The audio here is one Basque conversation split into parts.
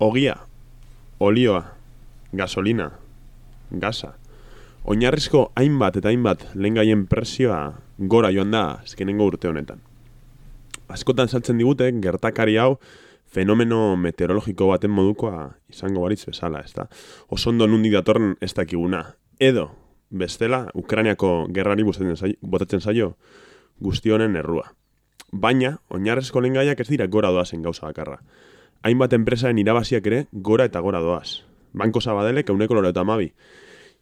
ogia, olioa, gasolina, gaza. Oinarrizko hainbat eta hainbat lehengaien presioa gora joan da azkenengo urte honetan. Askotan saltzen digute gertakari hau fenomeno meteorologiko baten modukoa izango baritz bezala, ez da? Osondo nundi datorren ez dakiguna. Edo, bestela, Ukrainiako gerrari botatzen zaio guzti honen errua. Baina, oinarrezko lengaiak ez dira gora doazen gauza bakarra. Hainbat enpresaren irabaziak ere gora eta gora doaz. Banko Zabadelek euneko loro eta amabi.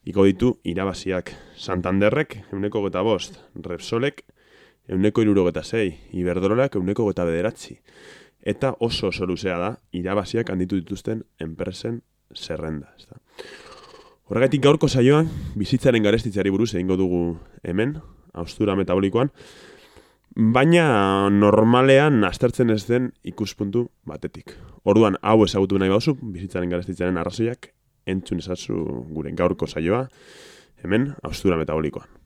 Iko ditu irabaziak. Santanderrek euneko geta bost. Repsolek euneko iruro geta zei. Iberdrolak euneko geta bederatzi eta oso oso luzea da irabaziak handitu dituzten enpresen zerrenda. Ez Horregatik gaurko saioan, bizitzaren garestitzari buruz egingo dugu hemen, austura metabolikoan, baina normalean aztertzen ez den ikuspuntu batetik. Orduan, hau ezagutu nahi bauzu, bizitzaren garestitzaren arrazoiak, entzun ezazu gure gaurko saioa, hemen, austura metabolikoan.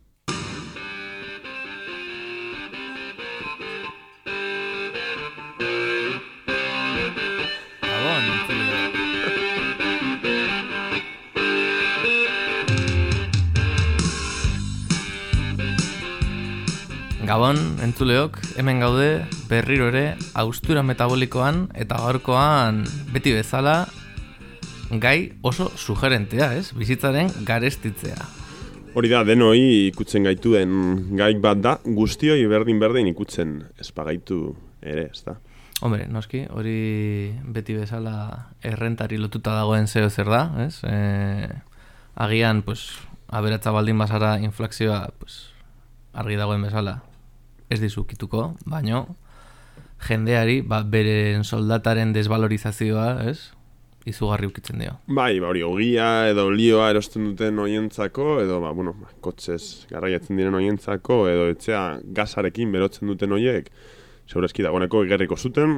Gabon, entzuleok, hemen gaude berriro ere austura metabolikoan eta gaurkoan beti bezala gai oso sugerentea, ez? Bizitzaren garestitzea. Hori da, denoi ikutzen gaitu den gai bat da, guztioi berdin berdin ikutzen espagaitu ere, ez da? Hombre, noski, hori beti bezala errentari lotuta dagoen zeo zer da, ez? E, agian, pues, aberatza baldin bazara inflakzioa, pues, argi dagoen bezala, ez dizukituko, baino jendeari ba, beren soldataren desvalorizazioa, ez? izugarri ukitzen dio. Bai, ba, hori, ogia edo lioa erosten duten oientzako, edo, ba, bueno, ba, kotxez garraiatzen diren oientzako, edo etxea gazarekin berotzen duten oiek, segurazki dagoeneko egerriko zuten,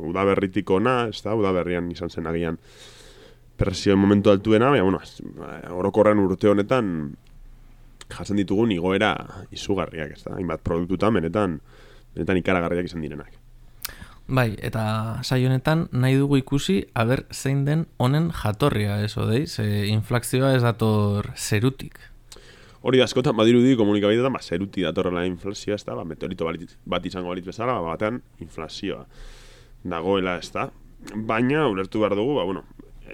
udaberritiko na, ez da, udaberrian izan zen agian presioen momentu altuena, baina, bueno, orokorren urte honetan, jasen ditugun igoera izugarriak, ez da, hainbat produktutan, benetan, benetan ikaragarriak izan direnak. Bai, eta saio honetan nahi dugu ikusi, aber zein den honen jatorria, ez odei, ze inflazioa ez dator zerutik. Hori askotan badiru di komunikabidetan, ba, zeruti datorrela inflazioa, ez da, ba, meteorito bat izango balitz bezala, ba, batean inflazioa dagoela, ez da. Baina, ulertu behar dugu, ba, bueno,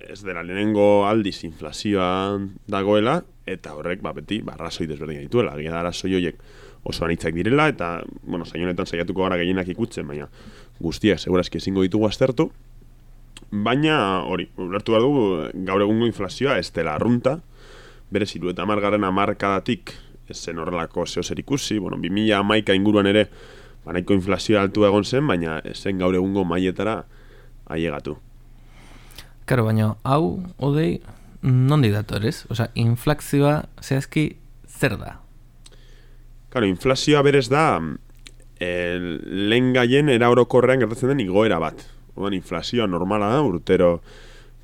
ez dela lehenengo aldiz inflazioa dagoela, eta horrek, ba, beti, ba, desberdin dituela. Agia da, rasoi horiek oso anitzak direla, eta, bueno, zainonetan saiatuko gara gehienak ikutzen, baina guztiak segurazki ezingo ditugu aztertu. Baina, hori, ulertu behar dugu, gaur egungo inflazioa ez dela arrunta, bere ziru eta margarren amarkadatik ez zen horrelako zeo zer ikusi, bueno, 2000 amaika inguruan ere, banaiko inflazioa altu egon zen, baina zen gaur egungo maietara ailegatu. Karo, baina, hau, odei, nondi dator, ez? Osa, inflazioa zehazki zer da? Karo, inflazioa berez da el, lehen gaien era orokorrean gertatzen den igoera bat. Odan, inflazioa normala da, urtero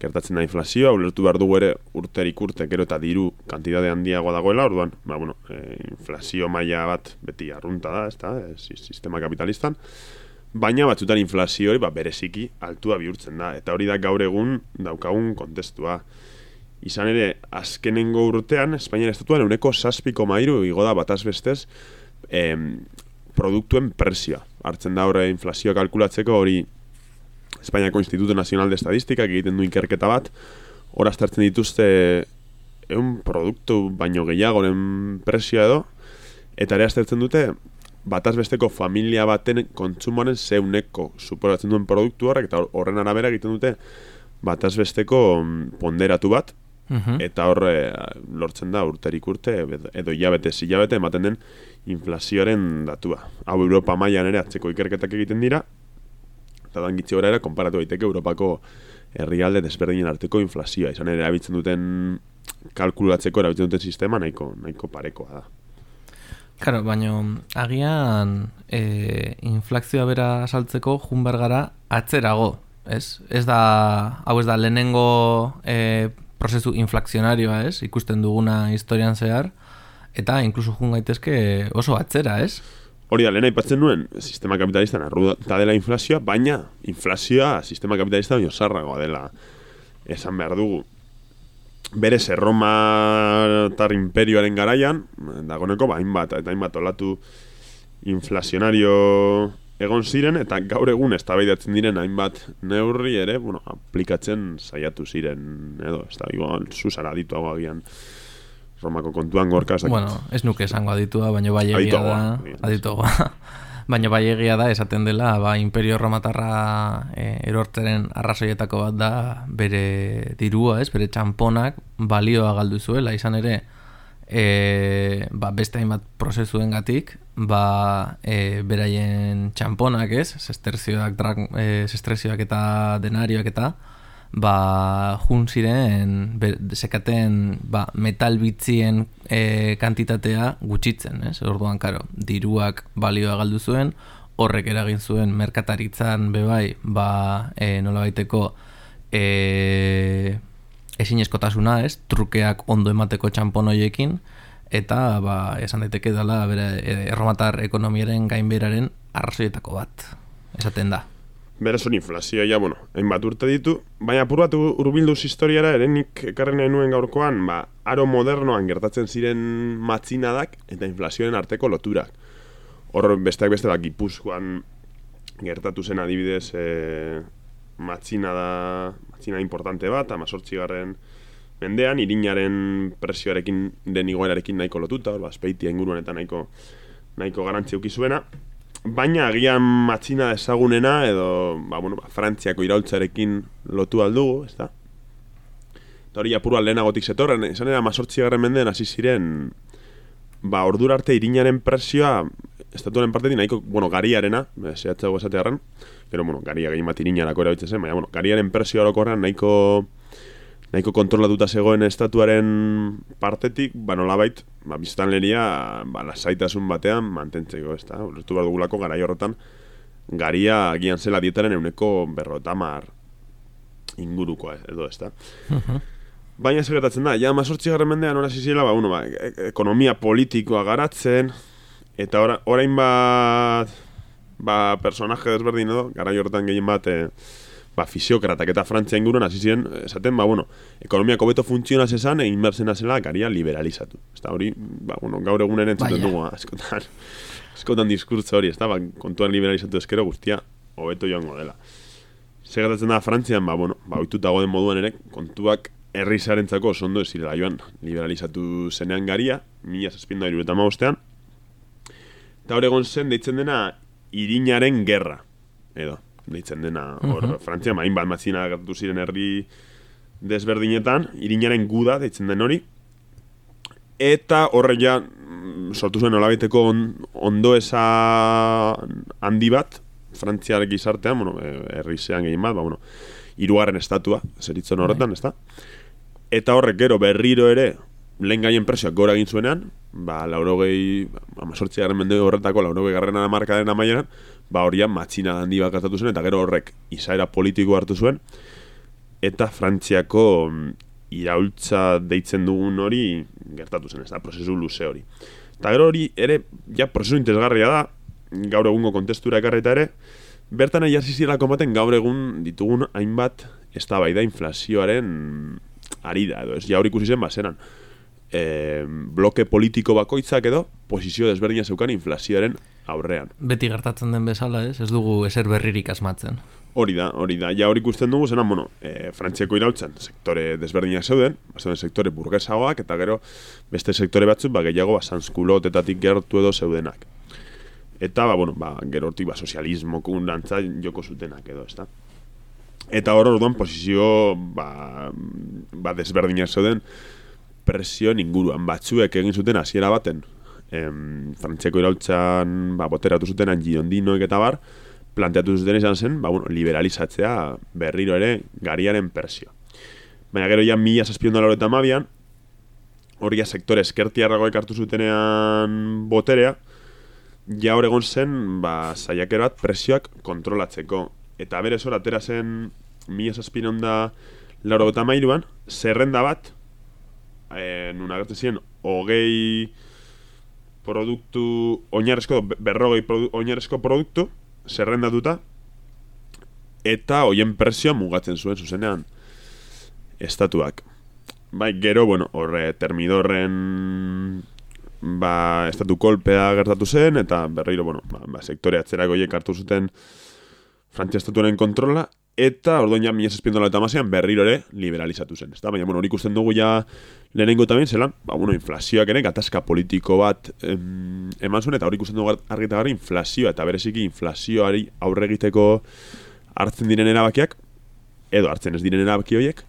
gertatzen da inflazioa, ulertu behar dugu ere urterik urte, gero eta diru kantidade handiagoa dagoela, orduan, ba, bueno, e, inflazio maila bat beti arrunta da, ez da, e, sistema kapitalistan, baina batzutan inflazio hori ba, bereziki altua bihurtzen da, eta hori da gaur egun daukagun kontestua. Izan ere, azkenengo urtean, Espainian estatuan, euneko saspiko mairu, igo da bataz bestez, em, produktuen presioa. Hartzen da horre inflazioa kalkulatzeko hori Espainiako Instituto Nacional de Estadistika egiten du inkerketa bat, hor aztertzen dituzte eun produktu baino gehiagoren presioa edo, eta ere aztertzen dute bataz besteko familia baten kontsumoaren zeuneko suporatzen duen produktu horrek, eta horren arabera egiten dute bataz besteko mm, ponderatu bat, -hmm. eta horre lortzen da urterik urte edo hilabete hilabete ematen den inflazioaren datua. Hau Europa mailan ere atzeko ikerketak egiten dira eta dan gitzi ere konparatu daiteke Europako herrialde desberdinen arteko inflazioa. Izan ere erabiltzen duten kalkulatzeko erabiltzen duten sistema nahiko nahiko parekoa da. Claro, baina agian e, inflazioa bera saltzeko junbergara atzerago, ez? Ez da, hau ez da, lehenengo e, prozesu inflakzionarioa, ez? Ikusten duguna historian zehar eta inkluso jun gaitezke oso atzera, ez? hori da, lehen aipatzen nuen, sistema kapitalistan arruta dela inflazioa, baina inflazioa sistema kapitalista baino zarragoa dela esan behar dugu. Berez, erromatar imperioaren garaian, dagoneko, ba, hainbat, eta hainbat olatu inflazionario egon ziren, eta gaur egun eztabaidatzen diren hainbat neurri ere, bueno, aplikatzen saiatu ziren, edo, ez da, igual, zuzara ditu agian, Romako kontuan gorka, Bueno, ez nuke esango aditua, baina bai egia da, aditoa. Baina bai egia da, esaten dela, ba, Imperio Romatarra e, erorteren arrazoietako bat da, bere dirua, ez, bere txamponak balioa galdu zuela, izan ere, e, ba, beste hainbat prozesuen gatik, ba, e, beraien txamponak, ez, sesterzioak, e, sesterzioak eta denarioak eta, ba, jun ziren sekaten ba, metal bitzien e, kantitatea gutxitzen, ez? Orduan, karo, diruak balioa galdu zuen, horrek eragin zuen merkataritzan bebai, ba, e, nola baiteko e, ezin eskotasuna, ez? Trukeak ondo emateko txamponoiekin, eta, ba, esan daiteke dela, bere, erromatar ekonomiaren gainberaren arrazoietako bat, esaten da. Beraz hori inflazioa, ja, bueno, hainbat urte ditu, baina apur bat urbilduz historiara, erenik ekarren nahi nuen gaurkoan, ba, aro modernoan gertatzen ziren matzinadak eta inflazioen arteko loturak. Hor besteak beste da, gipuzkoan gertatu zen adibidez e, matzina da, matzina importante bat, amazortzi garren mendean, irinaren presioarekin den igoerarekin nahiko lotuta, hor, ba, inguruan eta nahiko, nahiko garantzi zuena, Baina agian matxina ezagunena edo ba, bueno, ba, Frantziako iraultzarekin lotu aldugu, ez da? Eta hori apuru lehenagotik zetorren, esan era mazortzi garren mendean hasi ziren ba, ordura arte irinaren presioa estatuaren partetik nahiko, bueno, gariarena, zehatzago esatearen, pero, bueno, garia gehi bat irinarako erabiltzen baina, bueno, gariaren presioa orokorrean nahiko nahiko kontrolatuta zegoen estatuaren partetik, ba nolabait, ba, biztanleria ba, lasaitasun batean mantentzeko, ez da? Urtu behar dugulako gara horretan, garia agian zela dietaren euneko berrotamar inguruko edo, ez da? Baina segretatzen da, ja mazortzi garren mendean hori zizila, ba, uno, ba, e, e, ekonomia politikoa garatzen, eta orain bat, ba, personaje desberdin edo, gara horretan gehien bat, eh, ba, fisiokratak eta Frantzia inguruan hasi ziren, esaten, ba, bueno, ekonomia kobeto funtziona zezan, egin behar zela, garia liberalizatu. Ez hori, ba, bueno, gaur egunen entzuten dugu, askotan, askotan diskurtzo hori, ez da, ba, kontuan liberalizatu ezkero guztia, hobeto joango dela. Segatatzen da, Frantzian, ba, bueno, ba, oituta den moduan ere, kontuak herri zarentzako ondo ez zirela joan, liberalizatu zenean garia, mila zazpinda iruretan maustean, eta hor egon zen, deitzen dena, irinaren gerra, edo, deitzen dena, hor, uh -huh. Frantzia, main bat matzina gertatu ziren herri desberdinetan, irinaren guda, deitzen den hori, eta horre ja, mm, sortu zuen olabiteko on, ondo esa handi bat, Frantziar gizartean, bueno, e, herri zean gehien bat, ba, bueno, irugarren estatua, zeritzen bai. horretan, ez da? Eta horrek gero berriro ere, lehen gaien presioak gora egin zuenean, ba, laurogei, amazortzi garen mende horretako, laurogei garren markaren amaieran, ba horian matxina handi bat gertatu zen, eta gero horrek izaera politiko hartu zuen, eta Frantziako mm, iraultza deitzen dugun hori gertatu zen, ez da, prozesu luze hori. Eta gero hori ere, ja, prozesu intezgarria da, gaur egungo kontestura ekarreta ere, bertan hasi baten gaur egun ditugun hainbat ez da bai da inflazioaren ari da, edo ez ja hori ikusi zen bazenan. E, bloke politiko bakoitzak edo, posizio desberdina zeukan inflazioaren aurrean. Beti gertatzen den bezala, ez? Ez dugu eser berririk asmatzen. Hori da, hori da. Ja hori ikusten dugu, zenan, bueno, e, frantziako irautzen, sektore desberdinak zeuden, zeuden sektore burgesagoak, eta gero beste sektore batzuk, ba, gehiago, ba, sanskulotetatik gertu edo zeudenak. Eta, ba, bueno, ba, gero hortik, ba, sozialismo kundantza joko zutenak edo, ez da. Eta hor orduan, posizio, ba, ba desberdinak zeuden, presio inguruan batzuek egin zuten hasiera baten, em, frantziako iraultzan ba, boteratu zuten giondinoek eta bar, planteatu zuten izan zen, ba, bueno, liberalizatzea berriro ere gariaren persio. Baina gero ja mila zazpion dala eta mabian, hori sektore eskertiarrago ekartu zutenean boterea, ja hor egon zen, ba, zaiakero bat presioak kontrolatzeko. Eta bere zora, atera zen mila zazpion da lauro eta mairuan, zerrenda bat, e, nun agertzen ziren, hogei produktu oinarrezko, berrogei produ, oinarrezko produktu, zerrendatuta, eta hoien presioa mugatzen zuen zuzenean estatuak. Bai, gero, bueno, horre, termidorren ba, estatu kolpea gertatu zen, eta berriro, bueno, ba, ba sektore atzerako hartu zuten Frantzia estatuaren kontrola, eta orduan ja minez espiendola eta mazean berriro ere liberalizatu zen. Ezta? Baina, bueno, hori ikusten dugu ja lehenengo tamien zelan, ba, bueno, inflazioak ere gatazka politiko bat em, eman zuen, eta hori ikusten dugu argita gara inflazioa, eta bereziki inflazioari aurre egiteko hartzen diren erabakiak, edo hartzen ez diren erabaki horiek,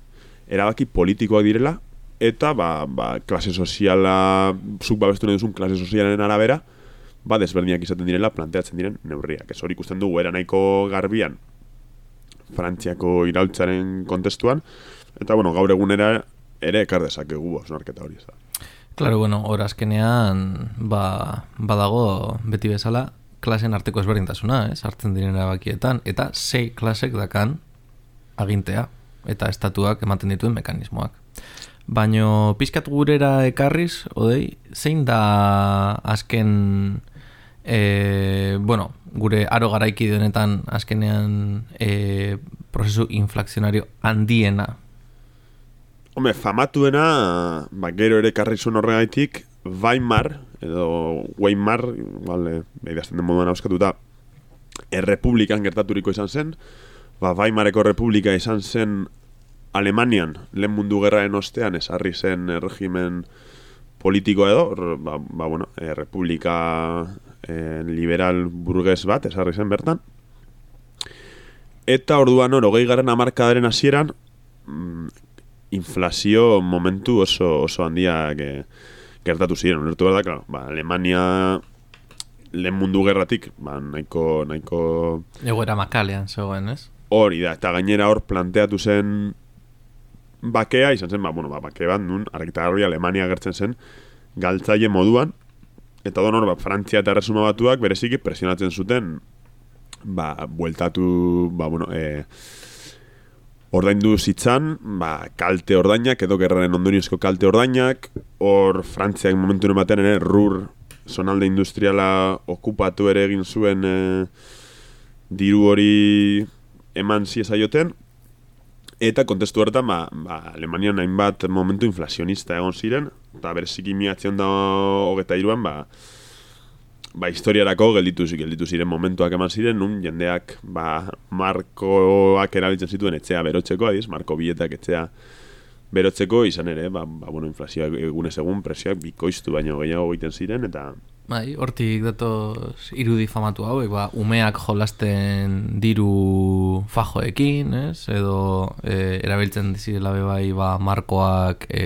erabaki politikoak direla, eta ba, ba, klase soziala, zuk babestu nahi duzun klase sozialen arabera, ba, desberdinak izaten direla planteatzen diren neurriak. Ez hori ikusten dugu, era nahiko garbian, Frantziako iraultzaren kontestuan, eta bueno, gaur egunera ere ekar dezakegu osnarketa hori. Ez Claro, bueno, hor azkenean ba, badago beti bezala klasen arteko ezberdintasuna, ez, hartzen diren erabakietan, eta sei klasek dakan agintea, eta estatuak ematen dituen mekanismoak. Baino pizkat gurera ekarriz, odei, zein da azken e, bueno, gure aro garaiki denetan azkenean e, prozesu inflakzionario handiena? Home, famatuena, ba, gero ere karrizun horregaitik, Weimar, edo Weimar, vale, behidazten den moduan auskatuta, errepublikan gertaturiko izan zen, ba, Weimareko republika izan zen Alemanian, lehen mundu gerraen ostean, esarri zen regimen politiko edo, ba, ba bueno, e, republika e, liberal burgues bat, esarri zen bertan. Eta orduan hor, hogei garen amarkadaren hasieran, mm, inflazio momentu oso, oso handiak e, gertatu ziren. Unertu behar da, claro, ba, Alemania lehen mundu gerratik, ba, nahiko... nahiko... Egoera makalean, zegoen, ez? Hori da, eta gainera hor planteatu zen bakea izan zen, ba, bueno, ba, bake bat nun, argitarri Alemania gertzen zen, galtzaile moduan, eta donor, ba, Frantzia eta resuma batuak bereziki presionatzen zuten, ba, bueltatu, ba, bueno, e, ordaindu zitzan, ba, kalte ordainak, edo gerraren ondoriozko kalte ordainak, hor Frantziak momentu ematen ere, rur, zonalde industriala okupatu ere egin zuen e, diru hori eman ziezaioten, Eta kontestu horretan, ba, ba, Alemanian hainbat momentu inflazionista egon ziren, eta bereziki miatzen da hogeta iruan, ba, ba, historiarako gelditu, gelditu ziren momentuak eman ziren, nun jendeak ba, markoak erabiltzen zituen etxea berotzeko, adiz, marko bietak etxea berotzeko, izan ere, ba, ba, bueno, inflazioa egunez egun presioak bikoiztu baino gehiago egiten ziren, eta Bai, hortik datoz irudi famatu hauek, ba, umeak jolasten diru fajoekin, ez? Edo e, erabiltzen dizirela bai ba, markoak e,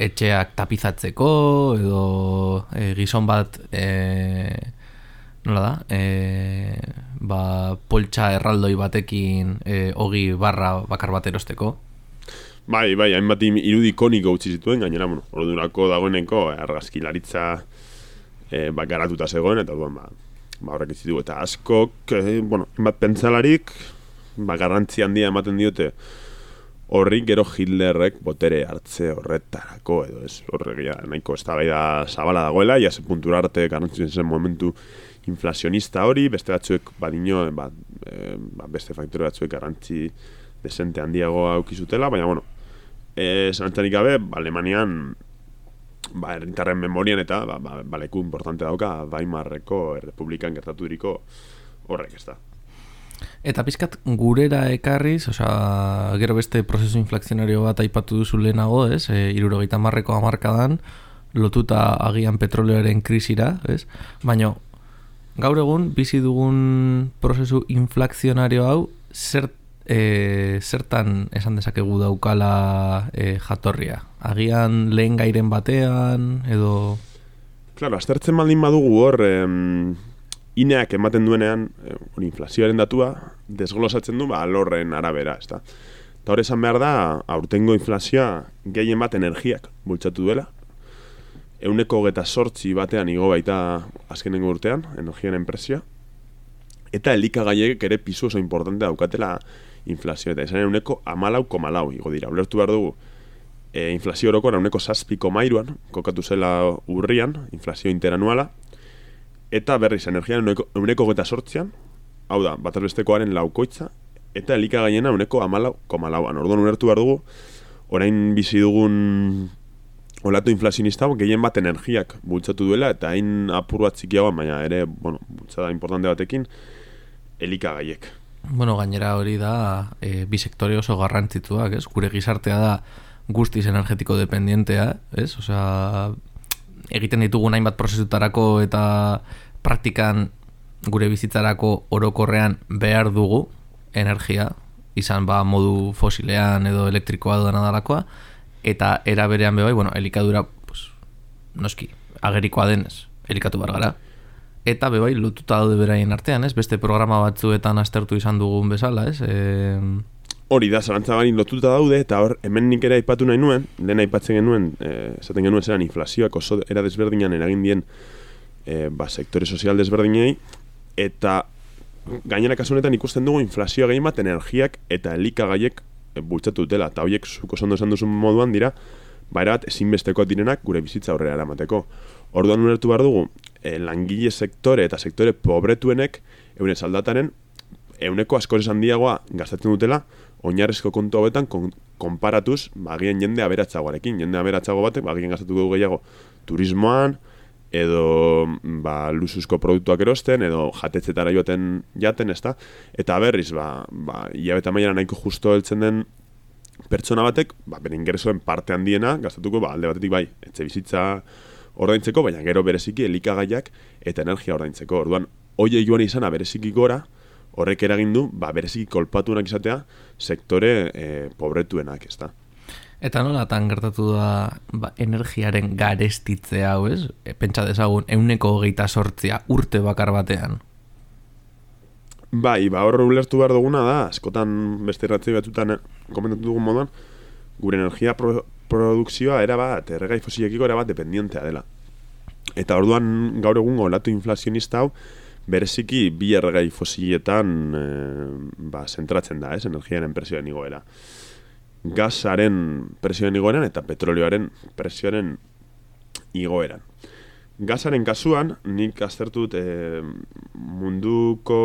etxeak tapizatzeko, edo e, gizon bat, e, nola da? E, ba, poltsa erraldoi batekin e, hogi barra bakar bat erosteko. Bai, bai, hainbat irudi koniko utzi zituen, gainera, bueno, ordurako dagoeneko argazkilaritza e, ba, garatuta zegoen, eta duan, ba, ba horrek izitu, eta askok, e, bueno, bat pentsalarik, ba, garrantzi handia ematen diote, horri gero Hitlerrek botere hartze horretarako, edo ez, horrek ja, nahiko ez da zabala dagoela, ja ze puntura arte garrantzi zen momentu inflazionista hori, beste batzuek badino, ba, e, ba, beste faktore batzuek garrantzi desente handiago aukizutela, baina, bueno, e, zanantzanik gabe, ba, Alemanian ba, errintarren memorian eta ba, ba, baleku importante dauka Weimarreko Republikan gertatu diriko horrek ez da. Eta pizkat gurera ekarriz, osea, gero beste prozesu inflakzionario bat aipatu duzu lehenago, ez? E, irurogeita marreko amarkadan, lotuta agian petroleoaren krisira, ez? Baina, gaur egun, bizi dugun prozesu inflakzionario hau, zert e, zertan esan dezakegu daukala e, jatorria? Agian lehen gairen batean, edo... Claro, aztertzen baldin badugu hor, em, ineak ematen duenean, e, inflazioaren datua, desglosatzen du, ba, alorren arabera, ez da. Eta hori esan behar da, aurtengo inflazioa gehien bat energiak bultzatu duela. Euneko geta sortzi batean igo baita azkenengo urtean, energiaren enpresia. Eta elikagaiek ere pisu oso importante daukatela inflazio eta izan uneko amalau komalau igo dira. Ulertu behar dugu, e, inflazio oroko uneko zazpiko mairuan, kokatu zela urrian, inflazio interanuala, eta berriz energian uneko geta sortzian, hau da, bat bestekoaren laukoitza, eta elika gainena uneko amalau, komalauan. Orduan unertu behar dugu, orain bizi dugun olatu inflazionista gehien bat energiak bultzatu duela, eta hain apur bat zikiagoan, baina ere, bueno, bultzada importante batekin, elika gaiek. Bueno, gainera hori da, e, bi sektore oso garrantzituak, ez? Gure gizartea da guztiz energetiko dependientea, ez? Osea, egiten ditugu nahin bat prozesutarako eta praktikan gure bizitzarako orokorrean behar dugu energia, izan ba modu fosilean edo elektrikoa duena dalakoa, eta era berean bebai, bueno, elikadura, pues, noski, agerikoa denez, elikatu bar gara. Eta bebai, lututa daude beraien artean, ez? Beste programa batzuetan aztertu izan dugun bezala, ez? E... Hori da, zarantza barin lotuta daude, eta hor, hemen nik ere aipatu nahi nuen, dena aipatzen genuen, e, esaten genuen zelan inflazioak oso era desberdinan eragin dien e, ba, sektore sozial desberdinei, eta gainera kasu honetan ikusten dugu inflazioa gehien bat energiak eta elikagaiek e, bultzatu dutela, eta horiek zuko zondo esan duzun moduan dira, baira bat ezinbestekoak direnak gure bizitza aurrera eramateko. Orduan unertu behar dugu, e, langile sektore eta sektore pobretuenek eune saldataren euneko askoz esan diagoa gastatzen dutela, oinarrezko kontu hauetan kon, konparatuz bagien jende aberatzagoarekin. Jende aberatzago batek bagien gastatu dugu gehiago turismoan, edo ba, lusuzko produktuak erosten, edo jatetzetara joaten jaten, ezta? Eta berriz, ba, ba, iabeta maiara nahiko justo heltzen den pertsona batek, ba, bere ingresoen parte handiena, gastatuko, ba, alde batetik bai, etxe bizitza ordaintzeko, baina gero bereziki elikagaiak eta energia ordaintzeko. Orduan, hoi joan izana bereziki gora, horrek eragin du, ba, bereziki kolpatunak izatea, sektore e, pobretuenak, ezta? Eta nola tan gertatu da ba, energiaren garestitzea, hau ez? E, pentsa dezagun, euneko hogeita sortzia urte bakar batean. Bai, ba, horre ulertu behar duguna da, eskotan beste erratzei batzutan eh, komentatu dugun moduan, gure energia pro produkzioa era bat, erregai fosilekiko era bat dependientea dela. Eta orduan gaur egun olatu inflazionista hau, bereziki bi erregai fosiletan e, ba, zentratzen da, ez, energiaren presioen igoera gasaren presioen igoeran eta petrolioaren presioaren igoeran. Gasaren kasuan, nik aztertut e, munduko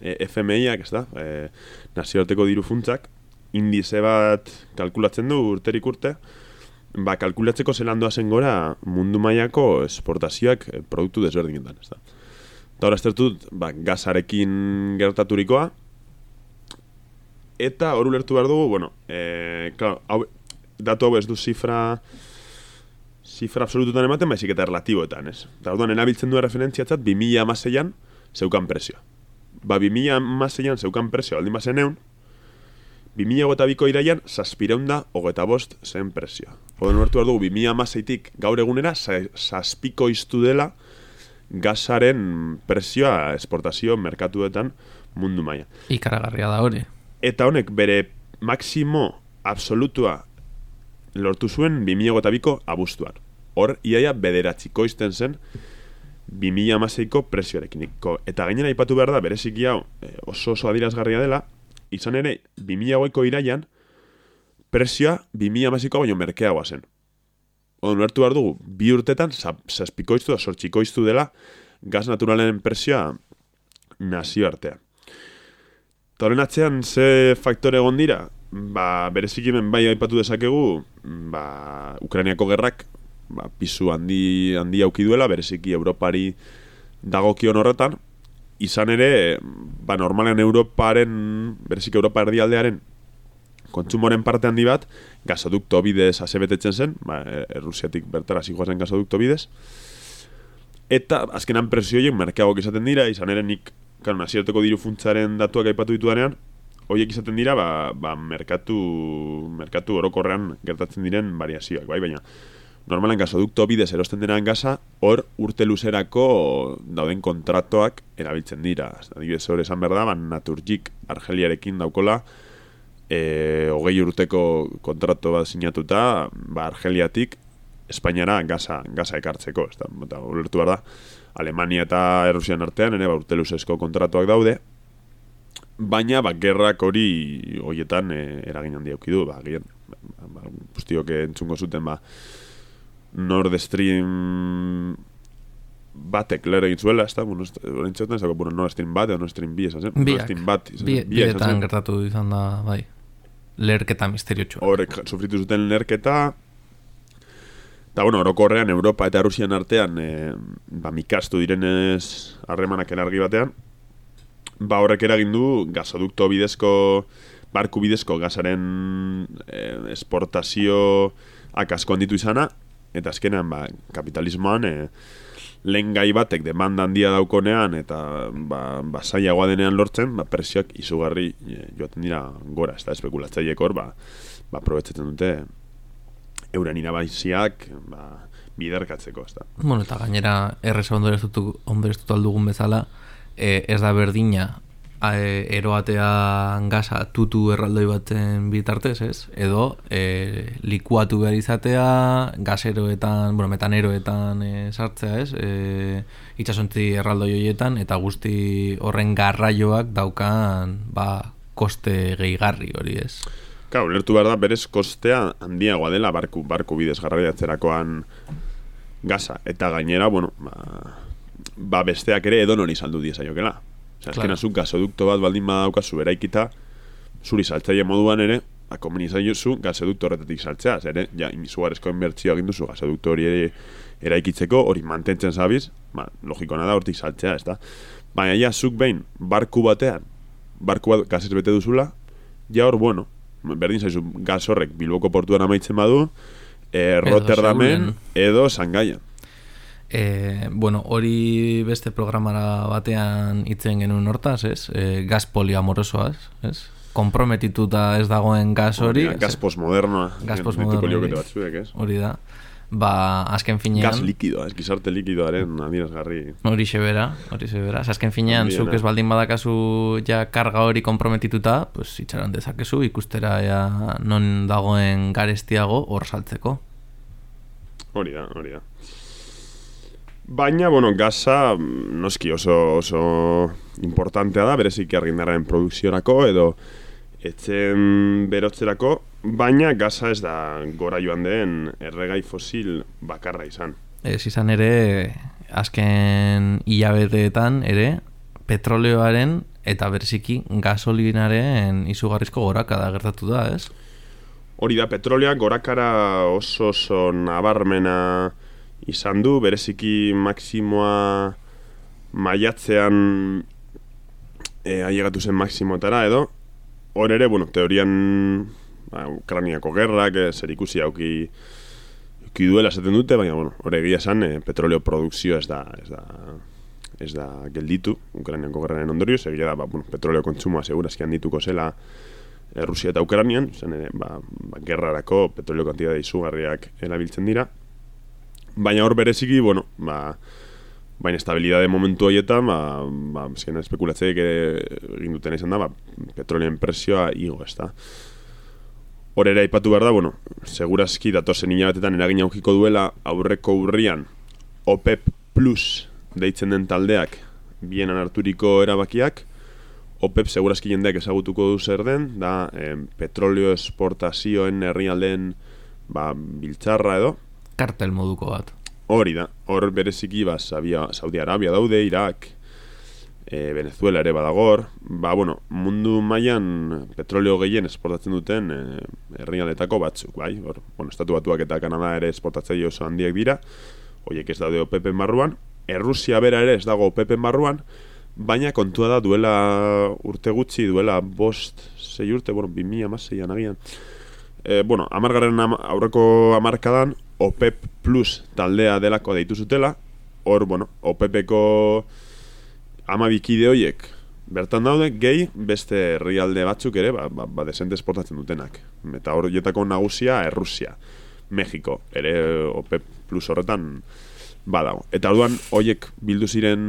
e, eh, FMI-ak, ez da, e, nazioarteko diru funtzak, indize bat kalkulatzen du urterik urte, ba, kalkulatzeko zelandoa zen gora mundu mailako esportazioak produktu desberdinetan, ez da. Eta hori aztertut, ba, gasarekin gertaturikoa, Eta hor ulertu behar dugu, bueno, e, claro, hau, datu hau ez du zifra zifra absolututan ematen, baizik eta relatiboetan, ez? Eta hor enabiltzen du referentziatzat, 2000 amaseian zeukan presio. Ba, 2000 amaseian zeukan presio, aldin bazen eun, 2000 eta biko iraian, saspireunda hogeta bost zen presio. Hor ulertu behar dugu, 2000 amaseitik gaur egunera, saspiko iztu dela gasaren presioa esportazio merkatuetan mundu maia. Ikaragarria da hori eta honek bere maksimo absolutua lortu zuen 2008ko abuztuan. Hor, iaia bederatziko izten zen 2008ko presioarekin. Eta gainera ipatu behar da, bereziki hau eh, oso oso adirazgarria dela, izan ere, 2008ko iraian, presioa 2008ko baino merkeagoa zen. Odo, nuertu behar dugu, bi urtetan, zazpiko iztu da, sortxiko iztu dela, gaz naturalen presioa nazio artean. Eta atzean, ze faktore egon dira? Ba, berezikimen bai aipatu dezakegu, ba, Ukrainiako gerrak, ba, pisu handi, handi auki duela, bereziki Europari dagokion horretan, izan ere, ba, normalean Europaren, bereziki Europa erdialdearen, kontsumoren parte handi bat, gasodukto bidez asebetetzen zen, ba, Errusiatik bertara zijoazen gasodukto bidez, eta azkenan presioien merkeagok izaten dira, izan ere nik Claro, nazioarteko diru funtzaren datuak aipatu dituanean, horiek izaten dira, ba, ba, merkatu, merkatu orokorrean gertatzen diren variazioak, bai, baina normalan gasodukto bidez erosten denan gaza, hor urte luzerako dauden kontratoak erabiltzen dira. Adibidez, hor esan behar ba, naturgik argeliarekin daukola, e, hogei urteko kontrato bat sinatuta, ba, argeliatik, Espainiara gaza, gaza ekartzeko, ez da, eta ulertu behar da, Alemania eta Errusian artean, ere, ba, urte luzezko kontratuak daude, baina, ba, gerrak hori hoietan e, eragin handi aukidu, ba, gian, ba, ba, que entzungo zuten, ba, Nord Stream batek lehera egin zuela, ez da, bueno, txotan, ez da, bueno, Nord Stream bat, edo Nord Stream bi, esan zen, Nord. Stream bat, Bi, zen, izan bietan gertatu izan da, bai. Lerketa misteriotxua. Horrek sufritu zuten lerketa, eta, bueno, orokorrean, Europa eta Rusian artean, e, ba, mikastu direnez harremanak erargi batean, ba, horrek eragin du gasodukto bidezko, barku bidezko gasaren e, esportazioak asko handitu izana, eta azkenean, ba, kapitalismoan, e, lehen gai batek demanda handia daukonean eta ba, ba zailagoa denean lortzen, ba, presioak izugarri e, joaten dira gora, ez da espekulatzaileek hor, ba, ba, probetzetzen dute euren irabaziak ba, biderkatzeko, ez da. Bueno, eta gainera erreza ondoreztutu, ondoreztutu aldugun bezala, e, ez da berdina e, eroatea gaza tutu erraldoi baten bitartez, ez? Edo e, likuatu behar izatea, gaseroetan, bueno, metaneroetan e, sartzea, ez? E, itxasontzi erraldoi horietan, eta guzti horren garraioak daukan, ba, koste gehigarri hori, ez? Claro, lertu behar da, berez kostea handiagoa dela barku, barku bidez garraiatzerakoan gaza. Eta gainera, bueno, ba, ba besteak ere edo nori saldu diezaiokela. Osea, Claro. azkena zuk gasodukto bat baldin badaukazu eraikita, zuri saltzaile moduan ere, ba, komeni zaiozu gasodukto horretatik saltzea. Zer, ja, izugarezko inbertzio egin duzu gasodukto hori ere eraikitzeko, hori mantentzen zabiz, ba, logikoena da hortik saltzea, ez da. Baina ja, zuk behin, barku batean, barku bat gazez bete duzula, ja hor, bueno, berdin zaizu gaz horrek Bilboko portuan amaitzen badu, e, Rotterdamen edo Sangaian. E, bueno, hori beste programara batean hitzen genuen hortaz, ez? E, gaz poliamorosoaz, ez? Komprometituta ez dagoen gaz hori. Gaz postmodernoa. Gaz Ditu postmoderno liokete hori. batzuek, ez? Hori da. Ba, azken finean... Gaz likidoa, ez gizarte likidoaren adierazgarri. Hori bera, hori bera. Azken finean, zuk ez baldin badakazu ja karga hori komprometituta, pues itxaron dezakezu ikustera ja non dagoen garestiago hor saltzeko. Hori da, hori da. Baina, bueno, gaza mm, noski oso, oso importantea da, bereziki argindarraren produkziorako edo etzen berotzerako, baina gaza ez da gora joan den erregai fosil bakarra izan. Ez izan ere, azken hilabeteetan ere, petroleoaren eta bereziki gasolinaren izugarrizko gorakada gertatu da, ez? Hori da, petroleak gorakara oso oso nabarmena izan du, bereziki maksimoa maiatzean e, ailegatu zen maksimoetara edo, hor ere, bueno, teorian ba, Ukraniako gerrak, e, zer ikusi hauki duela esaten dute, baina bueno, hori egia esan, e, petroleo produkzioa ez da, ez da, ez da gelditu Ukrainiako gerraren ondorioz, egia da, ba, bueno, petroleo kontsumoa segurazki handituko zela e, Rusia eta Ukrainian, zen ere, ba, ba, gerrarako petroleo kantidade izugarriak erabiltzen dira, baina hor bereziki, bueno, ba, baina estabilidade momentu horietan, ba, ba, azken espekulatzeek egin duten izan da, ba, petroleoen presioa igo, ez da. Hor ere aipatu behar da, bueno, segurazki datozen hilabetetan eragin aukiko duela aurreko urrian OPEP Plus deitzen den taldeak bienan harturiko erabakiak, OPEP segurazki jendeak ezagutuko du zer den, da eh, petroleo esportazioen herrialdeen ba, biltzarra edo, Kartel moduko bat. Hori da, hor bereziki ba, Sabia, Saudi Arabia daude, Irak, e, Venezuela ere badagor, ba, bueno, mundu mailan petroleo gehien esportatzen duten e, herrialdetako batzuk, bai, hor, bueno, estatu batuak eta Kanada ere esportatzaile oso handiak dira, hoiek ez daude OPEPen barruan, Errusia bera ere ez dago OPEPen barruan, baina kontua da duela urte gutxi, duela bost, sei urte, bueno, 2000 amaseian agian, e, bueno, amargarren am aurreko amarkadan OPEP Plus taldea delako deitu zutela, hor, bueno, OPEPeko amabikide hoiek bertan daude, gehi beste herrialde batzuk ere, ba, ba, ba desente esportatzen dutenak. Eta hor jetako nagusia Errusia, Mexiko, ere OPEP Plus horretan badago. Eta orduan hoiek bildu ziren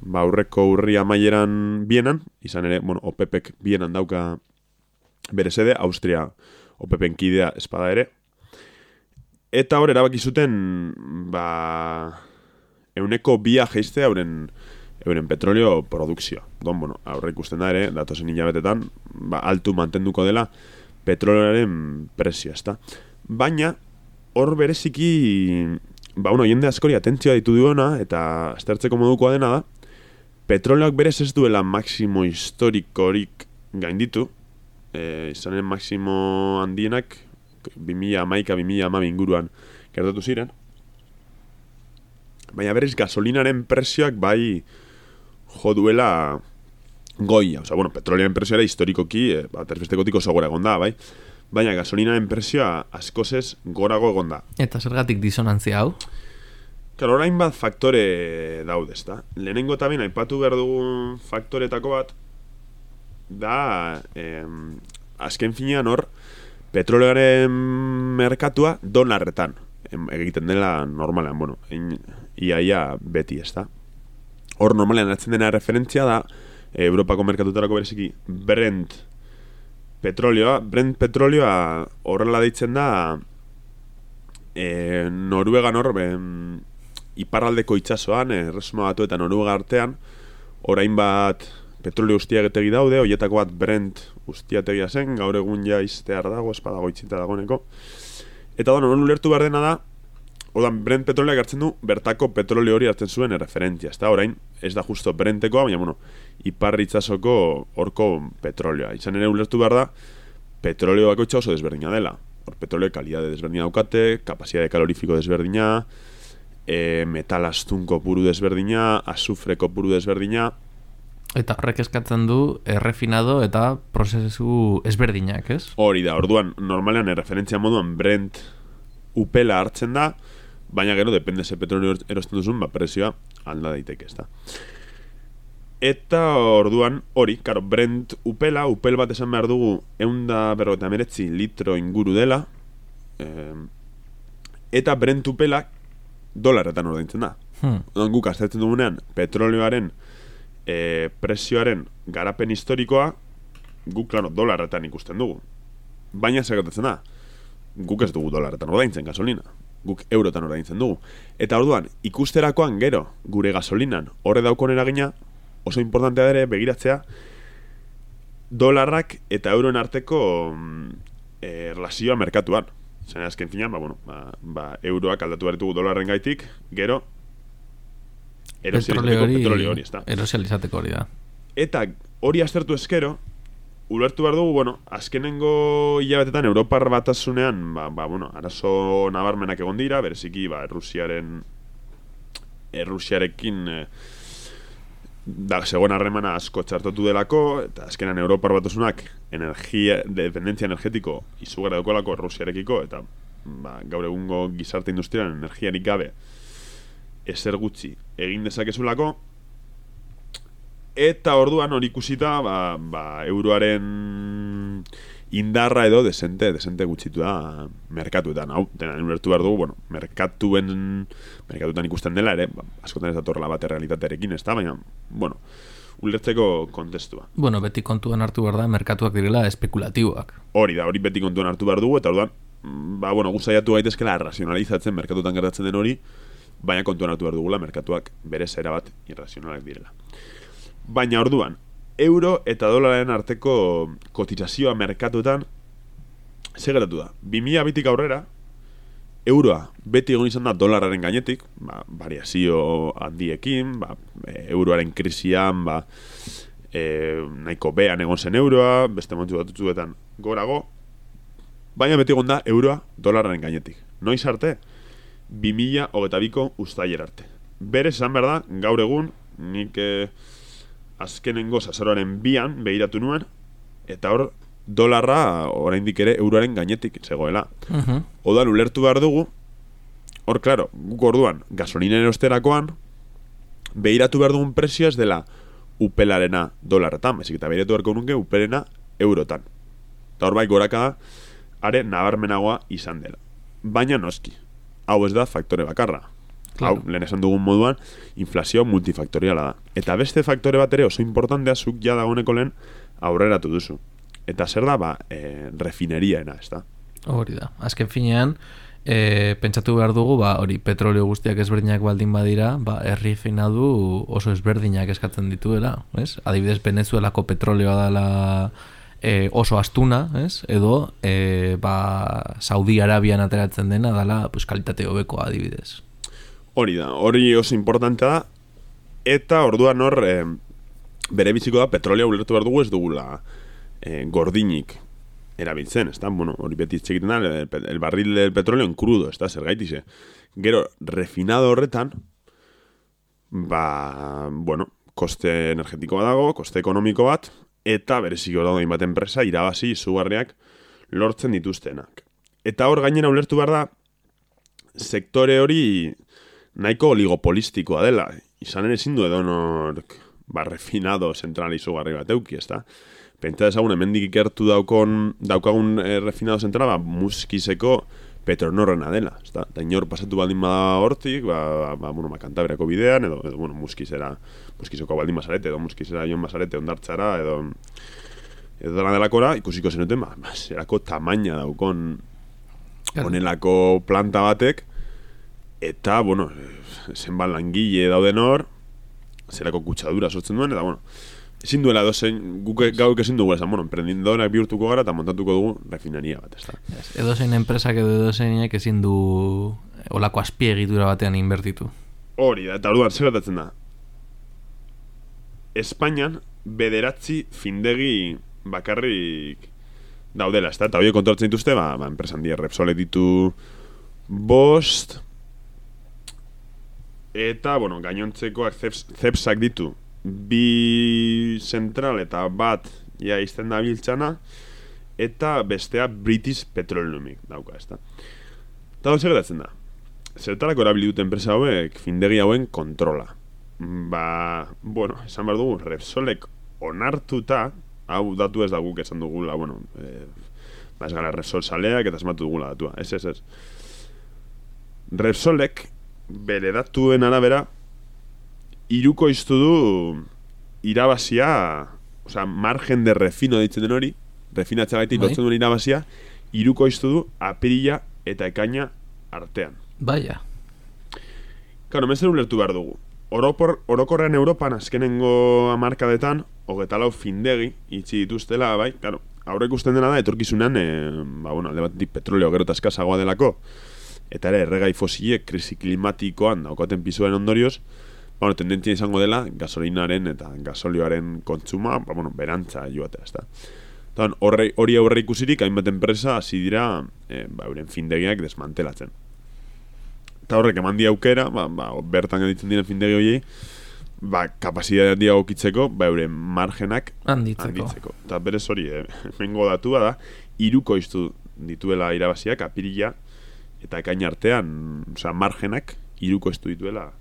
ba, aurreko urri amaieran bienan, izan ere, bueno, OPEPek bienan dauka bere sede, Austria OPEPen kidea espada ere. Eta hor erabaki zuten ba, euneko bia jeiste euren euren petroleo produkzioa. Don, bueno, aurre ikusten da ere, datozen hilabetetan, ba, altu mantenduko dela petrolearen prezioa, ezta? Baina, hor bereziki, ba, bueno, jende askori atentzioa ditu duena, eta aztertzeko modukoa dena da, petroleoak berez ez duela maksimo historikorik gainditu, e, izanen maksimo handienak, 2000 amaika, 2000 amabi inguruan gertatu ziren, baina berez gasolinaren presioak bai jo duela goia, oza, bueno, petrolearen presioa historikoki, e, ba, terbestekotik oso gora egon da, bai, baina gasolinaren presioa askozez gorago egon da. Eta zergatik disonantzia hau? Karo, orain bat faktore daude, ezta? Lehenengo eta aipatu behar dugun faktoretako bat, da, em, azken finean hor, petrolearen merkatua dolarretan em, egiten dela normalean, bueno, iaia beti, ezta? Hor normalean hartzen dena referentzia da, Europako merkatutarako bereziki Brent petrolioa, Brent petrolioa horrela deitzen da e, Noruegan hor, iparraldeko itsasoan, erresuma batu eta Noruega artean, orain bat petrolio ustiagetegi daude, hoietako bat Brent ustiategia zen, gaur egun ja iztear dago, espadago itxita dagoeneko. Eta da, non ulertu behar dena da, Odan, Brent petrolea hartzen du, bertako petrolio hori hartzen zuen referentzia. Ez da, orain, ez da justo Brentekoa, baina, bueno, iparri itzasoko horko petrolioa. Izan ere ulertu behar da, petroleo bako oso desberdina dela. Hor, petroleo kalidade desberdina daukate, kapazitate kalorifiko desberdina, e, metal astunko puru desberdina, azufreko puru desberdina. Eta horrek eskatzen du errefinado eta prozesu ezberdinak, ez? Hori da, orduan, normalean erreferentzia moduan Brent upela hartzen da, baina gero, depende ze petrolio erosten duzun, ba, presioa alda daiteke, ez da. Eta orduan, hori, karo, Brent upela, upel bat esan behar dugu, eunda berrota meretzi litro inguru dela, eh, eta Brent upela dolaretan ordaintzen da. Hmm. Odan guk aztertzen dugunean, petrolioaren e, presioaren garapen historikoa, guk, klaro, dolaretan ikusten dugu. Baina segatatzen da, guk ez dugu dolaretan ordaintzen gasolina. Guk eurotan ordaintzen dugu. Eta orduan, ikusterakoan gero, gure gasolinan, horre daukon eragina, oso importantea dere begiratzea, dolarrak eta euroen arteko e, relazioa merkatuan. Zene azken finan, ba, bueno, ba, ba, euroak aldatu baritugu dolarren gaitik, gero, erosializateko hori, ez da. Erosializateko hori da. Eta hori aztertu eskero, ulertu behar dugu, bueno, azkenengo hilabetetan Europar batasunean, ba, ba, bueno, arazo nabarmenak egon dira, bereziki, ba, Errusiaren, Errusiarekin, eh, da, segon harremana asko txartotu delako, eta azkenan Europar batasunak energia, dependentzia energetiko izugarra dokolako Errusiarekiko, eta ba, gaur egungo gizarte industrialen energiarik gabe ezer gutxi egin dezakezulako, Eta orduan hori ikusita, ba, ba, euroaren indarra edo desente, desente gutxitu da merkatuetan. Hau, dena ulertu behar dugu, bueno, merkatuen, merkatuetan ikusten dela ere, ba, askotan ez datorrela bat realitatearekin, ez da, baina, bueno, ulertzeko kontestua. Bueno, beti kontuan hartu behar da, merkatuak direla espekulatiboak. Hori da, hori beti kontuan hartu behar dugu, eta orduan, ba, bueno, guzaiatu gaitezkela racionalizatzen merkatuetan gertatzen den hori, baina kontuan hartu behar dugula, merkatuak bere zera bat irrazionalak direla. Baina orduan, euro eta dolaren arteko kotizazioa merkatuetan segeratu da. 2000 bitik aurrera, euroa beti egon izan da dolararen gainetik, ba, variazio handiekin, ba, e, euroaren krisian, ba, e, nahiko bean egon zen euroa, beste momentu batutzuetan gorago, baina beti egon da euroa dolararen gainetik. Noiz arte, 2000 hogeta biko ustaier arte. Berez esan behar da, gaur egun, nik... Eh, azkenengo sasaroaren bian behiratu nuen, eta hor dolarra oraindik ere euroaren gainetik zegoela. Uh -huh. Odan ulertu behar dugu, hor, klaro, guk orduan, gasolinen erosterakoan, behiratu behar dugun presio ez dela upelarena dolarretan, bezik eta behiratu beharko nuke upelena eurotan. Eta hor bai goraka are nabarmenagoa izan dela. Baina noski, hau ez da faktore bakarra. Claro. Hau, lehen esan dugun moduan, inflazio multifaktoriala da. Eta beste faktore bat ere oso importantea zuk ja dagoeneko lehen aurreratu duzu. Eta zer da, ba, e, refineriaena, ez da? Hori da. Azken finean, e, pentsatu behar dugu, ba, hori, petrolio guztiak ezberdinak baldin badira, ba, erri du oso ezberdinak eskatzen dituela, ez? Adibidez, Venezuelako petrolioa dela e, oso astuna, ez? Edo e, ba, Saudi Arabian ateratzen dena dala pues, kalitate hobekoa adibidez. Hori da, hori oso importantea da, eta orduan hor, e, bere biziko da, petrolea ulertu behar dugu ez dugula e, gordinik erabiltzen, ez da? Bueno, hori beti txekiten da, el, el barril del petroleo en crudo, ez da? Zer gaitize. Gero, refinado horretan, ba, bueno, koste energetiko bat dago, koste ekonomiko bat, eta bereziko dago bat enpresa, irabazi izugarriak lortzen dituztenak. Eta hor gainera ulertu behar da, sektore hori nahiko oligopolistikoa dela. Izan ere zindu edo nork, ba, refinado zentral izugarri bat euki, ez da? Pentsa desagun, hemendik ikertu daukon, daukagun eh, refinado zentrala, ba, muskizeko petronorrena dela, ez da? Inor pasatu baldin bada hortik, ba, ba, bueno, ba, kantabriako bidean, edo, edo bueno, muskizera, muskizoko baldin basarete, edo muskizera joan basarete ondartzara, edo edo dela delakora, ikusiko zenuten, ba, ba, zerako tamaina daukon honelako planta batek, eta, bueno, zenbat langile dauden hor, zerako kutsadura sortzen duen, eta, bueno, ezin duela dozein, guk gauk ezin dugu esan, bueno, emprendidorak bihurtuko gara eta montatuko dugu refineria bat, ez da. Yes, edo zein enpresak edo edo zeinek ezin du olako azpiegitura batean inbertitu. Hori da, eta orduan, zer gatatzen da? Espainian bederatzi findegi bakarrik daudela, ez da? Eta hori kontrolatzen dituzte, ba, ba enpresan dira Repsol ditu bost, eta, bueno, gainontzekoak zepsak ditu bi zentral eta bat ja izten da biltzana eta bestea British Petroleumik dauka, ez da. Eta hau segetatzen da. Zertarako erabili dute enpresa hauek findegi hauen kontrola. Ba, bueno, esan behar dugu, Repsolek onartuta, hau datu ez da guk esan dugula, bueno, eh, ba ez gara Repsol saleak eta esmatu dugula datua, ez ez ez. Repsolek bere datuen arabera iruko iztu du irabazia, oza, margen de refino ditzen den hori, refinatza gaitik bai. lotzen duen irabazia, iruko iztu du apirila eta ekaina artean. Baia. Karo, mezer ulertu behar dugu. Oropor, orokorrean Europan azkenengo amarkadetan, hogetalau findegi, itxi dituztela, bai, karo, aurrek usten dena da, etorkizunean, e, ba, bueno, alde bat petroleo gero eskazagoa delako, eta ere, erregai fosilek, krisi klimatikoan, daukaten pizuen ondorioz, bueno, tendentzia izango dela gasolinaren eta gasolioaren kontsuma, ba, bueno, berantza joatea, ez da. hori aurre ikusirik, hainbat enpresa hasi dira, e, ba, euren findegiak desmantelatzen. Eta horrek eman di aukera, ba, ba, bertan editzen diren findegi horiei, ba, kapasitatea okitzeko, ba, euren margenak handitzeko. handitzeko. Eta berez hori, e, mengo datua da, iruko iztu dituela irabaziak, apirila, eta ekain artean, oza, margenak, iruko iztu dituela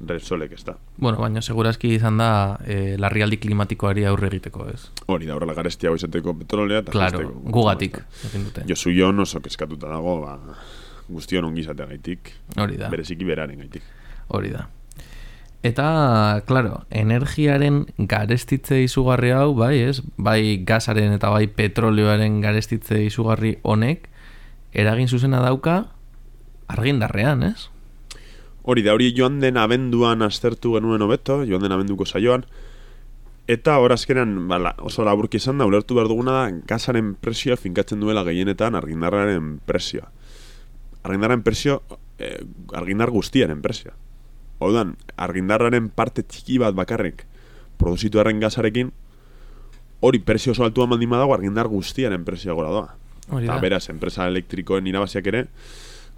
Repsolek ez da. Bueno, baina segurazki izan da e, larrialdi klimatikoari aurre egiteko, ez? Hori da, horrela garestia izateko petrolea eta claro, gugatik. Josu jon oso keskatuta dago, ba, guztion ongizatea gaitik. Hori da. Bereziki beraren gaitik. Hori da. Eta, claro, energiaren garestitze izugarri hau, bai, ez? Bai gasaren eta bai petroleoaren garestitze izugarri honek, eragin zuzena dauka argindarrean, ez? Hori da, hori joan den abenduan aztertu genuen hobeto, joan den abenduko saioan, eta hor azkenean bala, oso laburki izan da, ulertu behar duguna da, gazaren presioa finkatzen duela gehienetan argindarraren presioa. Argindarraren presio, eh, argindar guztiaren presioa. Haudan, argindarraren parte txiki bat bakarrik produzituaren gazarekin, hori presio oso altua mandima dago argindar guztiaren presioa gora doa. Eta beraz, enpresa elektrikoen irabaziak ere,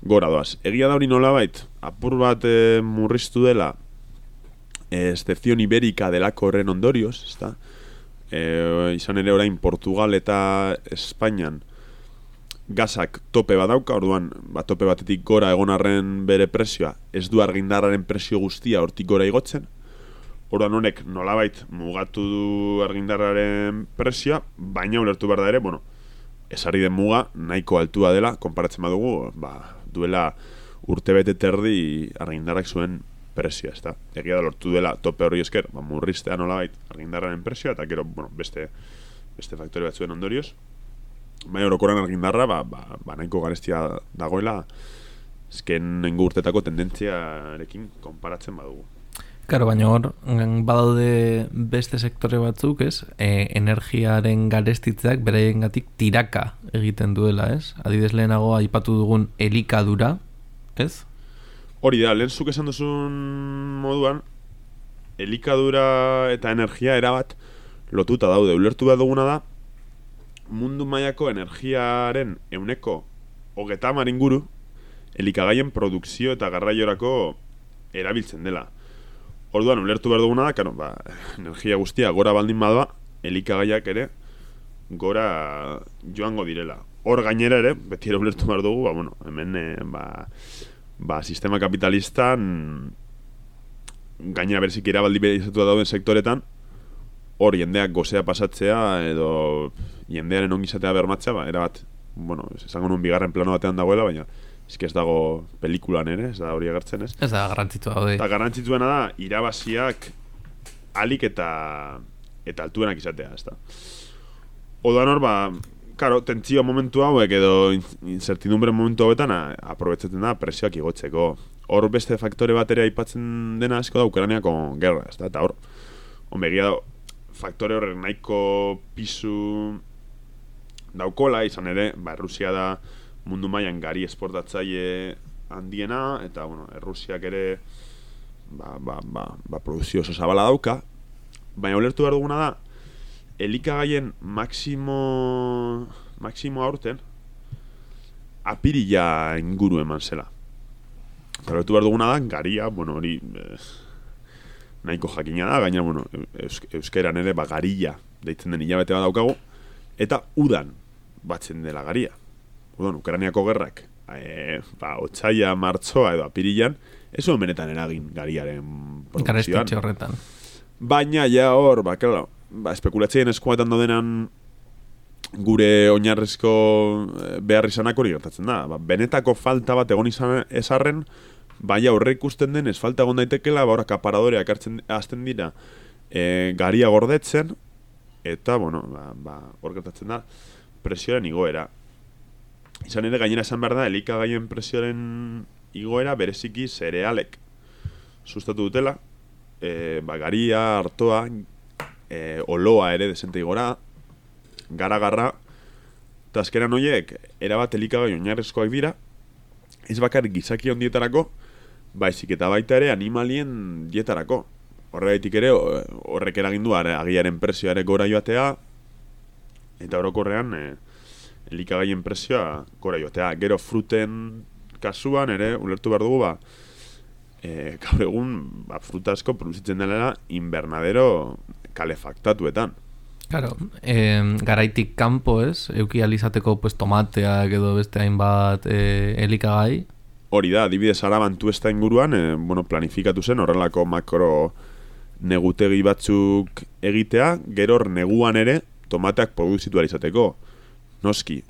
gora doaz. Egia da hori nola bait, apur bat e, murriztu dela e, Estezion Iberika delako horren ondorioz, ezta? E, izan ere orain Portugal eta Espainian gazak tope badauka, orduan ba, tope batetik gora egonarren bere presioa, ez du argindarraren presio guztia hortik gora igotzen, orduan honek nolabait mugatu du argindarraren presioa, baina ulertu behar da ere, bueno, esari den muga nahiko altua dela, konparatzen badugu, ba, duela urte bete terdi argindarrak zuen presioa, ez da. Egia da lortu dela tope hori esker, ba, murriztea nola bait argindarraren presioa, eta gero, bueno, beste, beste faktori bat zuen ondorioz. Baina orokoran argindarra, ba, ba, ba nahiko garestia dagoela, ezken nengo urtetako tendentziarekin konparatzen badugu. Karo, baina hor, mm, badaude beste sektore batzuk, ez? E, energiaren garestitzeak beraien gatik tiraka egiten duela, ez? Adidez lehenago aipatu dugun elikadura, ez? Hori da, lehen zuk esan duzun moduan, elikadura eta energia erabat lotuta daude. Ulertu bat duguna da, mundu mailako energiaren euneko hogeta maringuru elikagaien produkzio eta garraiorako erabiltzen dela. Orduan, ulertu behar duguna da, kano, ba, energia guztia gora baldin badua, elikagaiak ere gora joango direla. Hor gainera ere, beti ere ulertu behar dugu, ba, bueno, hemen, e, ba, ba, sistema kapitalistan gainera berzik irabaldi behizatu dauden sektoretan, hor jendeak gozea pasatzea edo jendearen ongizatea bermatzea, ba, erabat, bueno, esango nun bigarren plano batean dagoela, baina ez ez dago pelikulan ere, ez da hori agertzen ez. Ez da garrantzitu hau Eta garrantzituena da, irabaziak alik eta eta altuenak izatea, ez da. Oda hor, ba, karo, tentzio momentu hauek edo incertidumbre momentu hauetan aprobetzaten da presioak igotzeko. Hor beste faktore bat ere aipatzen dena asko da Ukrainiako gerra, ez da, eta hor, onbegia da, faktore horrek nahiko pisu daukola, izan ere, ba, Rusia da mundu mailan gari esportatzaile handiena, eta, bueno, Errusiak ere ba, ba, ba, ba produzio oso zabala dauka, baina ulertu behar duguna da, elikagaien maksimo, maksimo aurten, apirila inguru eman zela. Eta ulertu behar duguna da, garia, bueno, hori... Eh, nahiko jakina da, gaina, bueno, euskeran ere, ba, garia, deitzen den hilabete bat daukagu, eta udan batzen dela garia. Udan, Ukraniako gerrak, e, ba, otxaia, martzoa edo apirilan, ez hon benetan eragin gariaren produkzioan. horretan. Baina, ja hor, ba, claro, ba, espekulatzeien eskuetan daudenan gure oinarrezko eh, behar izanak hori gertatzen da. Ba, benetako falta bat egon izan esarren, bai aurre ikusten den ez falta egon daitekela, ba, kaparadorea hartzen hasten dira e, garia gordetzen, eta, bueno, ba, ba, hor gertatzen da, presioaren igoera. Izan ere, gainera esan behar da, elikagaien presioaren igoera bereziki zerealek sustatu dutela, e, ba, garia, hartoa, e, oloa ere desente igora, gara-garra, eta azkeran horiek, erabat elikagai oinarrezkoak dira, ez bakar gizaki ondietarako, baizik eta baita ere animalien dietarako. Horregaitik ere, horrek eragindu agiaren presioa ere gora joatea, eta orokorrean e, elikagaien presioa gora joatea. Gero fruten kasuan ere, ulertu behar dugu, ba, e, gaur egun, ba, fruta asko produzitzen dela invernadero kalefaktatuetan. Claro, eh, garaitik kanpo ez, euki alizateko pues, tomateak edo beste hainbat eh, elikagai, hori da, adibidez arabantu ez da inguruan, e, bueno, planifikatu zen horrelako makro negutegi batzuk egitea, geror neguan ere tomateak produzitu izateko. Noski,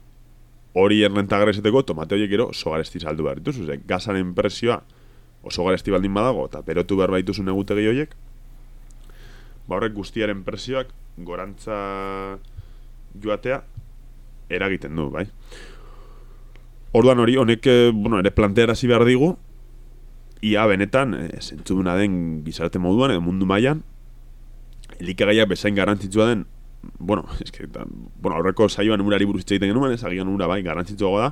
hori errentagarra izateko, tomate horiek gero oso garesti saldu behar dituzu. Ze, gazaren presioa oso garesti baldin badago, eta perotu behar baituzu negutegi horiek, ba horrek guztiaren presioak gorantza joatea eragiten du, bai. Orduan hori, honek, eh, bueno, ere planteara zi behar digu, ia benetan, e, zentzuduna den gizarte moduan, edo mundu mailan elikagaiak bezain garantzitsua den, bueno, eske, ta, bueno, aurreko saioan urari buruz egiten genuen, ez agian ura bai, garrantzitsua da,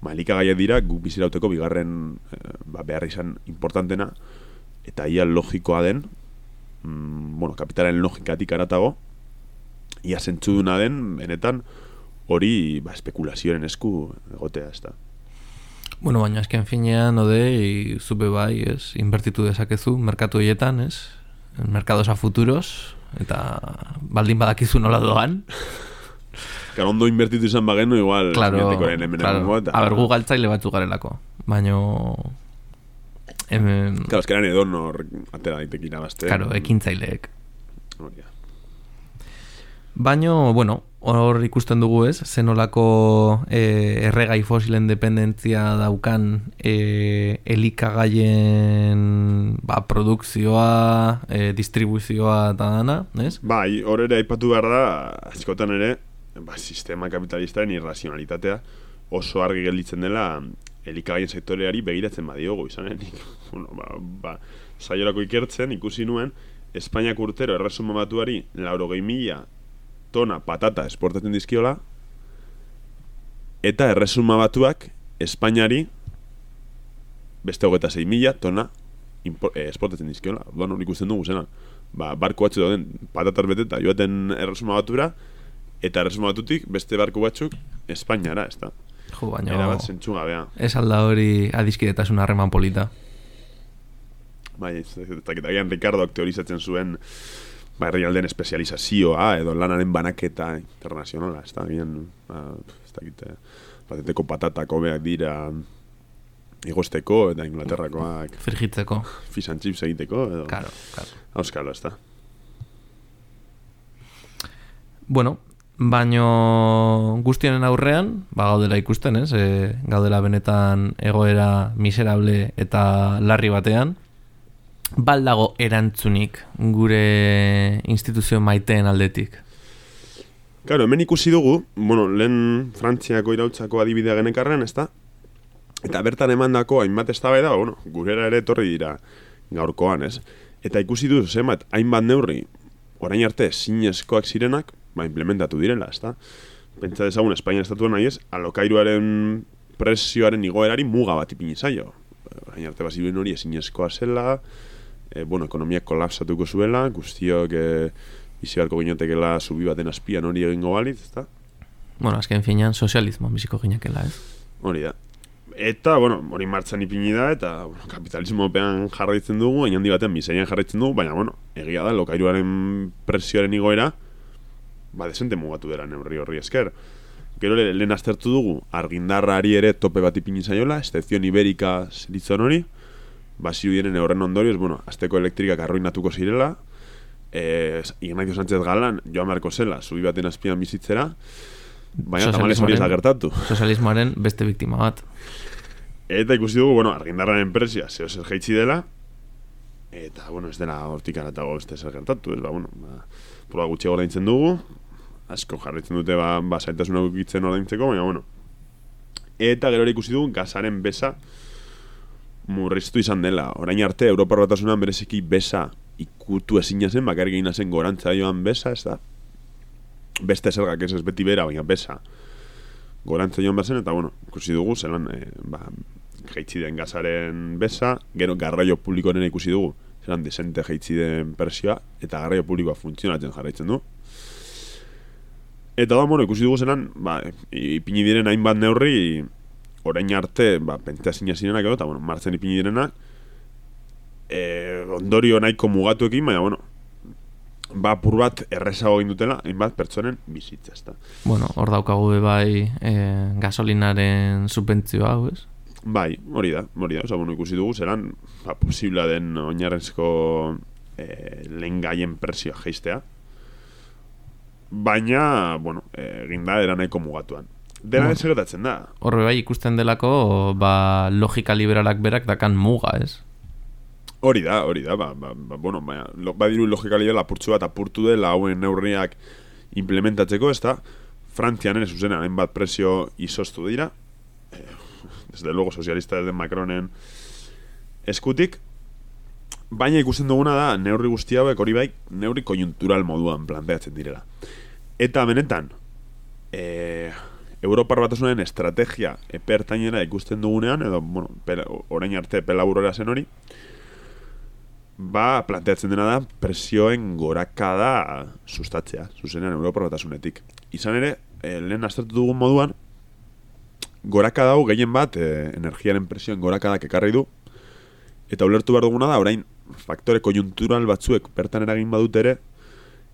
ba, elikagaiak dira, guk bizirauteko bigarren, e, ba, behar izan importantena, eta ia logikoa den, mm, bueno, kapitalen logikatik aratago, ia zentzuduna den, benetan, hori ba, espekulazioaren esku egotea, ez da. Bueno, baina esken finean, ode, zube bai, ez, inbertitu dezakezu, merkatu hietan, ez, merkados a futuros, eta baldin badakizu nola doan. Kar ondo inbertitu izan bagenu, igual, claro, claro. Eta... A ber, gu galtzaile batzu garelako, baina... Hemen... Claro, eskeran edo nor atera daitek irabazte. Claro, ekintzaileek. Baina, bueno, hor ikusten dugu ez, zenolako e, erregai fosilen dependentzia daukan e, elikagaien ba, produkzioa, e, distribuzioa eta dana, ez? Bai, hor ere aipatu behar da, askotan ere, ba, sistema kapitalistaren irrazionalitatea oso argi gelditzen dela elikagaien sektoreari begiratzen badiogu, izan nik, bueno, ba, ba, saiorako ikertzen, ikusi nuen, Espainiak urtero erresuma batuari lauro mila tona patata esportatzen dizkiola, eta erresuma batuak Espainiari beste hogeta zei mila tona eh, esportatzen dizkiola. Duan hori ikusten dugu zenan. Ba, barko batzu dauden patatar beteta joaten erresuma batura, eta erresuma batutik beste barko batzuk Espainiara, ez da. Jo, baina... Era bat zentsu gabea. Ez alda hori adiskidetasun harreman polita. Bai, ez dakit, agian Ricardoak teorizatzen zuen ba, herrialden espezializazioa edo lanaren banaketa internazionala, ez da, agian, ba, ez dakit, eh, bateteko patatako beak dira igosteko eta Inglaterrakoak Frigitzeko. fish and chips egiteko edo Claro, claro. auskalo, ez da. Bueno, baino guztionen aurrean, ba gaudela ikusten, ez? E, gaudela benetan egoera miserable eta larri batean. Baldago erantzunik gure instituzio maiteen aldetik. Claro, hemen ikusi dugu, bueno, lehen Frantziako irautzako adibidea genekarren, ez da? Eta bertan emandako hainbat eztabaida, bueno, gurera ere etorri dira gaurkoan, ez? Eta ikusi du zenbat hainbat neurri orain arte zinezkoak zirenak, ba, implementatu direla, ez da? Pentsa dezagun Espainia estatuan nahi ez, alokairuaren presioaren igoerari muga bat ipini zaio. Orain arte baziruen hori ezinezkoa zela, e, bueno, ekonomia kolapsatuko zuela, guztiok e, bizi beharko ginotekela zubi baten azpian hori egingo balitz, ezta? Bueno, azken finean sozialismo biziko ginekela, ez? Hori da. Eta, bueno, hori martxan ipini da, eta bueno, kapitalismopean jarraitzen dugu, hain handi batean bizaian jarraitzen dugu, baina, bueno, egia da, lokairuaren presioaren igoera, ba, desente mugatu dela neurri horri esker. Gero le- lehen aztertu dugu, argindarrari ere tope bat ipini zaiola, estezion iberika zeritzon hori, basi diren horren ondorioz, bueno, azteko elektrikak arruinatuko zirela, eh, Ignacio Sánchez Galan, joan beharko zela, zubi baten azpian bizitzera, baina tamales hori ez da Sozialismoaren- gertatu. Sozialismoaren beste biktima bat. Eta ikusi dugu, bueno, argindarraren presia zeo zer jaitsi dela, eta, bueno, ez dela hortik aratago beste zer gertatu, ez ba, bueno, ba, proba gutxi ordaintzen dugu, asko jarritzen dute, ba, ba zailtasunak ukitzen ordaintzeko, baina, bueno. Eta gero ikusi dugu, gazaren besa murriztu izan dela. Orain arte, Europa Batasunan bereziki besa ikutu ezina zen, bakarrik egina zen gorantza joan besa, ez da? Beste zergak ez ez beti bera, baina besa gorantza joan bazen, eta bueno, ikusi dugu, zelan, e, ba, jaitsi den gazaren besa, gero garraio publikoaren ikusi dugu, zelan desente jaitsi den presioa, eta garraio publikoa funtzionatzen jarraitzen du. Eta da, bueno, ikusi dugu zelan, ba, ipini diren hainbat neurri, orain arte, ba, pentesina zirenak edo, eta, bueno, martzen ipini direnak, e, ondorio nahiko mugatuekin, baina, bueno, ba, apur bat errezago egin dutela, hainbat pertsonen bizitza, ezta. Bueno, hor daukagu be bai e, gasolinaren subentzioa, hau, ez? Bai, hori da, hori da, oza, bueno, ikusi dugu, zelan, ba, posibla den oinarrezko e, lehen gaien presioa geistea. Baina, bueno, eh, egin da, era nahiko mugatuan. Dena Bueno. ez gertatzen da. Horre bai ikusten delako, ba, logika liberalak berak dakan muga, ez? Hori da, hori da, ba, ba, ba bueno, baina, lo, badiru logika libera lapurtzu bat apurtu dela hauen neurriak implementatzeko, ez da, Frantzian ere zuzena, hainbat presio izostu dira, eh, desde luego sozialista desde Macronen eskutik, baina ikusten duguna da, neurri guzti hauek hori bai, neurri konjuntural moduan planteatzen direla. Eta benetan, eh, Europar batasunen estrategia epertainera ikusten dugunean, edo, bueno, pela, orain arte pelaburora zen hori, ba, planteatzen dena da presioen gorakada sustatzea, zuzenean Europar batasunetik. Izan ere, eh, lehen aztertu dugun moduan, gorakada hau gehien bat eh, energiaren presioen gorakadak ekarri du, eta ulertu behar duguna da, orain faktore konjuntural batzuek bertan eragin badut ere,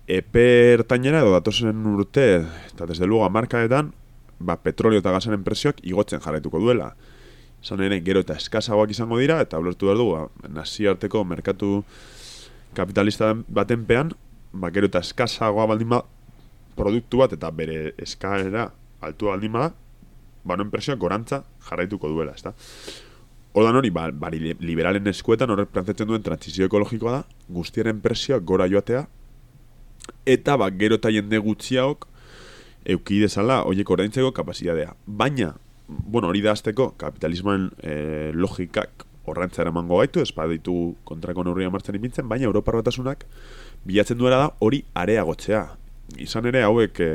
epe ertainera edo datozen urte, eta desde luego amarkaetan, ba, petrolio eta gasaren presioak igotzen jarraituko duela. Izan ere, gero eta eskazagoak izango dira, eta ulertu behar du, ba, nazioarteko merkatu kapitalista baten pean, ba, gero eta eskazagoa baldin ba, produktu bat eta bere eskaera altua baldin bada, ba, noen presioak gorantza jarraituko duela, ezta? Ordan hori, ba, li- liberalen eskuetan horrek planteatzen duen transizio ekologikoa da, guztiaren presioak gora joatea, eta ba, gero eta jende gutxiaok euki dezala horiek ordaintzeko kapasitatea. Baina, bueno, hori da azteko, kapitalismoen e, logikak horrentza eramango gaitu, ez baditu kontrako neurria martzen ipintzen, baina Europar batasunak bilatzen duela da hori areagotzea. Izan ere hauek e,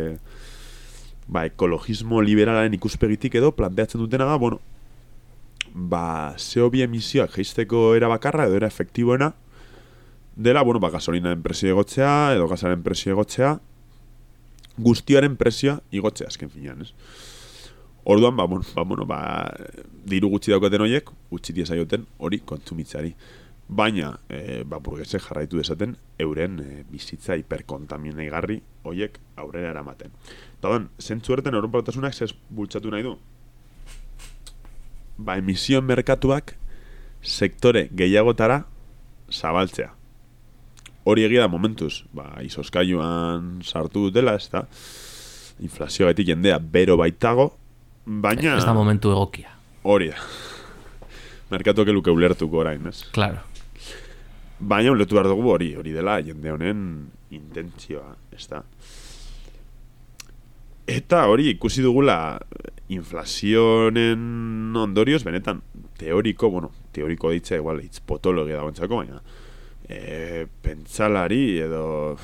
ba, ekologismo liberalaren ikuspegitik edo planteatzen dutena da, bueno, ba, zeo bi emisioak geizteko era bakarra edo era efektiboena dela, bueno, ba, gasolinaren presio egotzea edo gazaren presio egotzea guztiaren presioa igotzea azken finean, ez? Orduan, ba, bueno, ba, bueno, ba, diru gutxi daukaten horiek, gutxi diezaioten hori kontsumitzari. Baina, e, ba, burgese jarraitu desaten, euren e, bizitza hiperkontaminei garri horiek aurrera eramaten. Eta don, zentzu erten Europa Batasunak zez bultzatu nahi du? Ba, emisioen merkatuak sektore gehiagotara zabaltzea. Hori egia da momentuz, ba, izoskailuan sartu dutela, ez da, inflazio gaitik jendea bero baitago, baina... Ez da momentu egokia. Hori da. Merkatuak eluke ulertuko orain, ez? Claro. Baina ulertu behar dugu hori, hori dela jende honen intentzioa, ez da. Eta hori ikusi dugula inflazionen ondorioz, benetan, teoriko, bueno, teoriko ditza igual, hitz potologia dagoentzako, baina e, pentsalari edo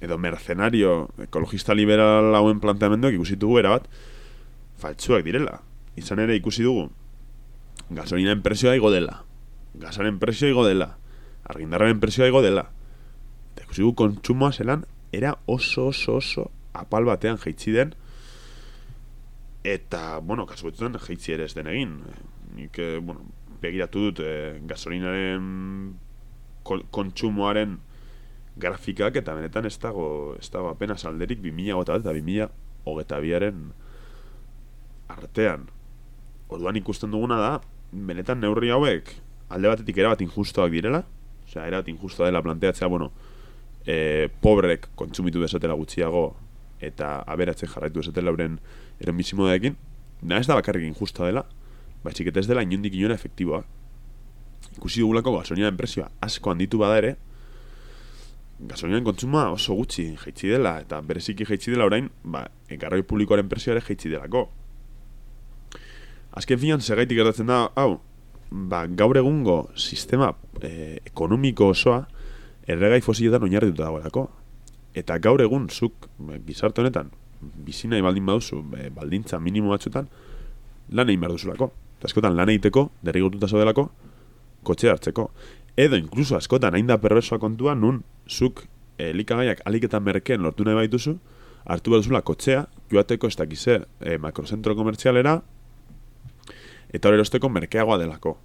edo mercenario ekologista liberal hauen planteamenduak ikusi dugu erabat faltsuak direla. Izan ere ikusi dugu gasolinaen presioa igo dela, gasaren presioa igo dela, argindarraren presioa igo dela. Eta ikusi dugu kontsumoa zelan era oso oso oso apal batean jaitsi den eta, bueno, kasu betuzen jaitsi ere ez den egin. Nik, eh, bueno, begiratu dut eh, gasolinaren kontsumoaren grafikak eta benetan ez dago, ez dago apenas alderik 2000 gota eta 2000 hogeta biaren artean. Orduan ikusten duguna da, benetan neurri hauek alde batetik erabat injustoak direla, osea, erabat injustoa dela planteatzea, bueno, e, pobrek kontsumitu bezatela gutxiago eta aberatzen jarraitu bezatela euren eren bizimodeekin, da ez da bakarrik injustoa dela, baitzik eta ez dela inondik inora efektiboa. Ikusi dugulako gasolinaren presioa asko handitu bada ere, gasolinaren kontsumoa oso gutxi jaitsi dela, eta bereziki jaitsi dela orain, ba, enkarroi publikoaren presioa ere jaitsi delako. Azken finan, segaitik gertatzen da, hau, ba, gaur egungo sistema e, ekonomiko osoa erregai fosiletan oinarrituta dagoelako. Eta gaur egun, zuk, ba, gizarte honetan, bizina baldin baduzu, e, baldintza minimo batzutan, lan egin behar duzulako. Eta askotan lan egiteko, derrigortuta delako, kotxe hartzeko. Edo, inkluso askotan, hain da perversoa kontua, nun, zuk, elikagaiak aliketan merkeen lortu nahi baituzu, hartu behar duzula kotxea, joateko ez dakize e, makrozentro komertzialera, eta hori erosteko merkeagoa delako.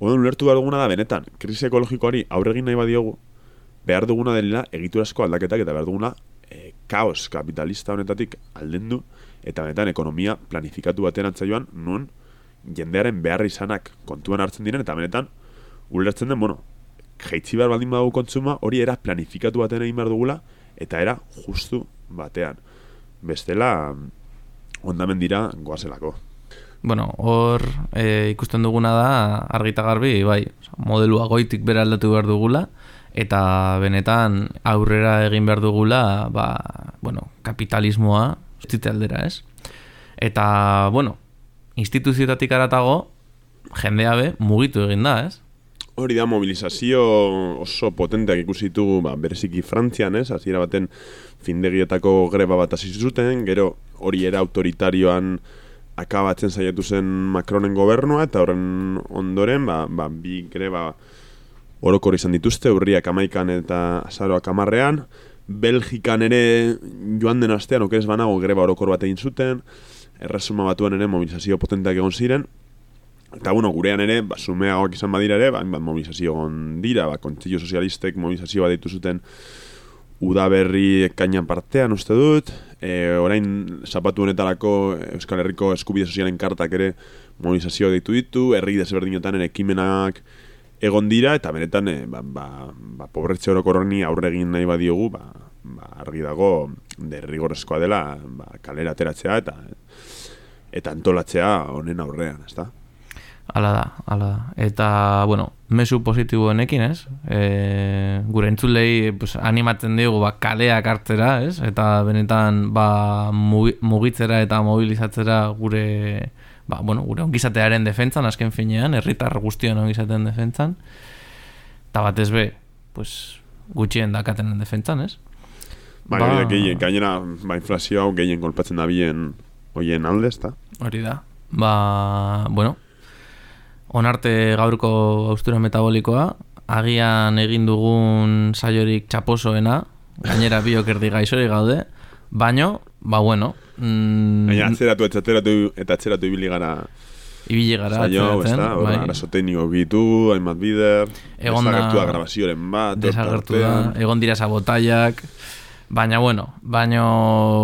Oden ulertu behar duguna da benetan, krisi ekologikoari aurregin nahi badiogu, behar duguna dela egiturazko aldaketak eta behar duguna e, kaos kapitalista honetatik aldendu eta benetan ekonomia planifikatu batean joan nun jendearen behar izanak kontuan hartzen diren eta benetan ulertzen den, bueno, jaitsi behar baldin badago kontsuma hori era planifikatu batean egin behar dugula eta era justu batean. Bestela, ondamen dira goazelako. Bueno, hor e, ikusten duguna da argita garbi, bai, modelua goitik bera aldatu behar dugula eta benetan aurrera egin behar dugula, ba, bueno, kapitalismoa ustite aldera, ez? Eta, bueno, instituzioetatik aratago jendea be mugitu egin da, ez? Hori da mobilizazio oso potenteak ikusitu ba, bereziki Frantzian, ez? Hasiera baten findegietako greba bat hasi zuten, gero hori era autoritarioan akabatzen saiatu zen Macronen gobernua eta horren ondoren ba, ba, bi greba orokor izan dituzte urriak amaikan eta azaroak amarrean Belgikan ere joan den astean okerez banago greba orokor bat egin zuten erresuma batuan ere mobilizazio potenteak egon ziren. Eta bueno, gurean ere, ba, sumeagoak izan badira ere, ba, mobilizazio dira, ba, kontzillo sozialistek mobilizazio bat ditu zuten udaberri kainan partean uste dut, e, orain zapatu honetarako Euskal Herriko eskubide sozialen kartak ere mobilizazio ditu ditu, herri desberdinotan ere ekimenak egon dira, eta benetan e, ba, ba, ba, pobretze horrek aurre egin nahi badiogu, ba, ba, argi dago derrigorrezkoa dela ba, kalera ateratzea eta eta antolatzea honen aurrean, ezta? Ala da, ala da. Eta, bueno, mesu positiboenekin, ez? E, gure entzulei pues, animatzen dugu ba, kaleak hartzera, ez? Eta benetan ba, mugitzera eta mobilizatzera gure, ba, bueno, gure ongizatearen defentzan, azken finean, herritar guztion ongizatearen defentzan. Eta bat be, pues, gutxien dakatenen defentzan, ez? Bai, ba, gehien, gainera, ba, inflazio hau gehien kolpatzen da bien hoien alde, ezta? Hori da. Ba, bueno, onarte gaurko austura metabolikoa, agian egin dugun saiorik txaposoena, gainera biok erdi gaixori gaude, baino, ba bueno... Mm, Baina atzeratu atzeratu eta atzeratu ibili gara... Ibili gara saio, atzeratzen, bai. Arazo tekniko gitu, hainbat bider, egon desagertu da grabazioaren bat, desagertu da, egon dira sabotaiak, baina bueno, baina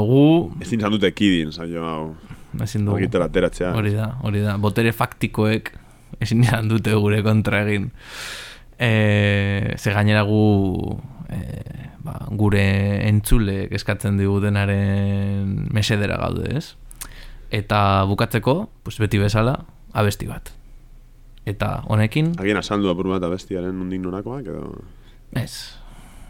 gu... Ezin zan dute kidin, saio hau. Ezin dugu. Hori da, hori da. Botere faktikoek ezin nian dute gure kontra egin. E, ze gainera gu e, ba, gure entzule eskatzen digu denaren mesedera gaude, ez? Eta bukatzeko, pues beti bezala, abesti bat. Eta honekin... Agien asaldu apur bat abestiaren nondik norakoak, edo... Ez.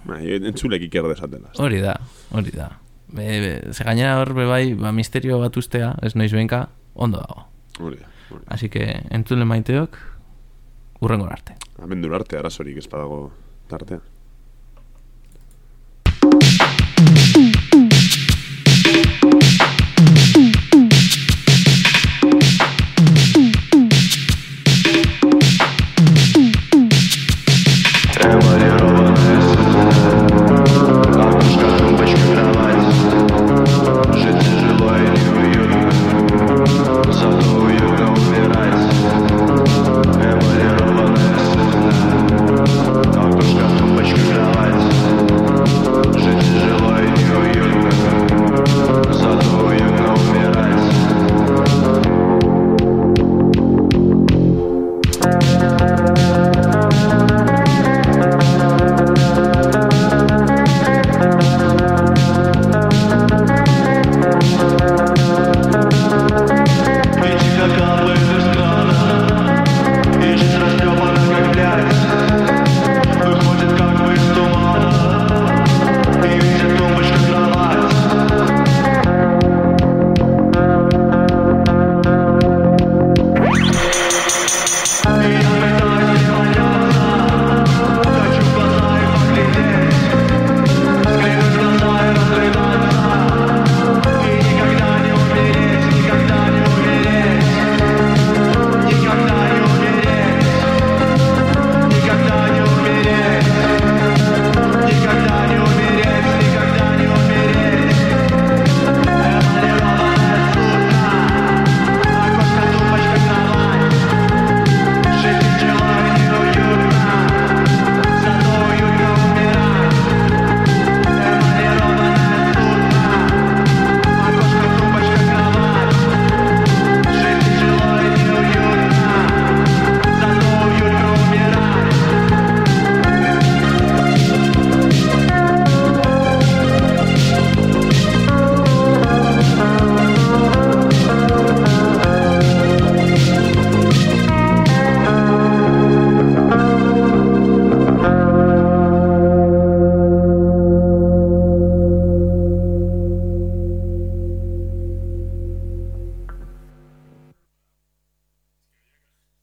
Ba, entzulek iker desatela. Hori da, hori da. Be, be, ze gainera hor bai, ba, misterio bat ustea, ez noiz benka, ondo dago. Hori da. Así que entzule maiteok urrengo arte. Amendur arte arazorik espadago tartea.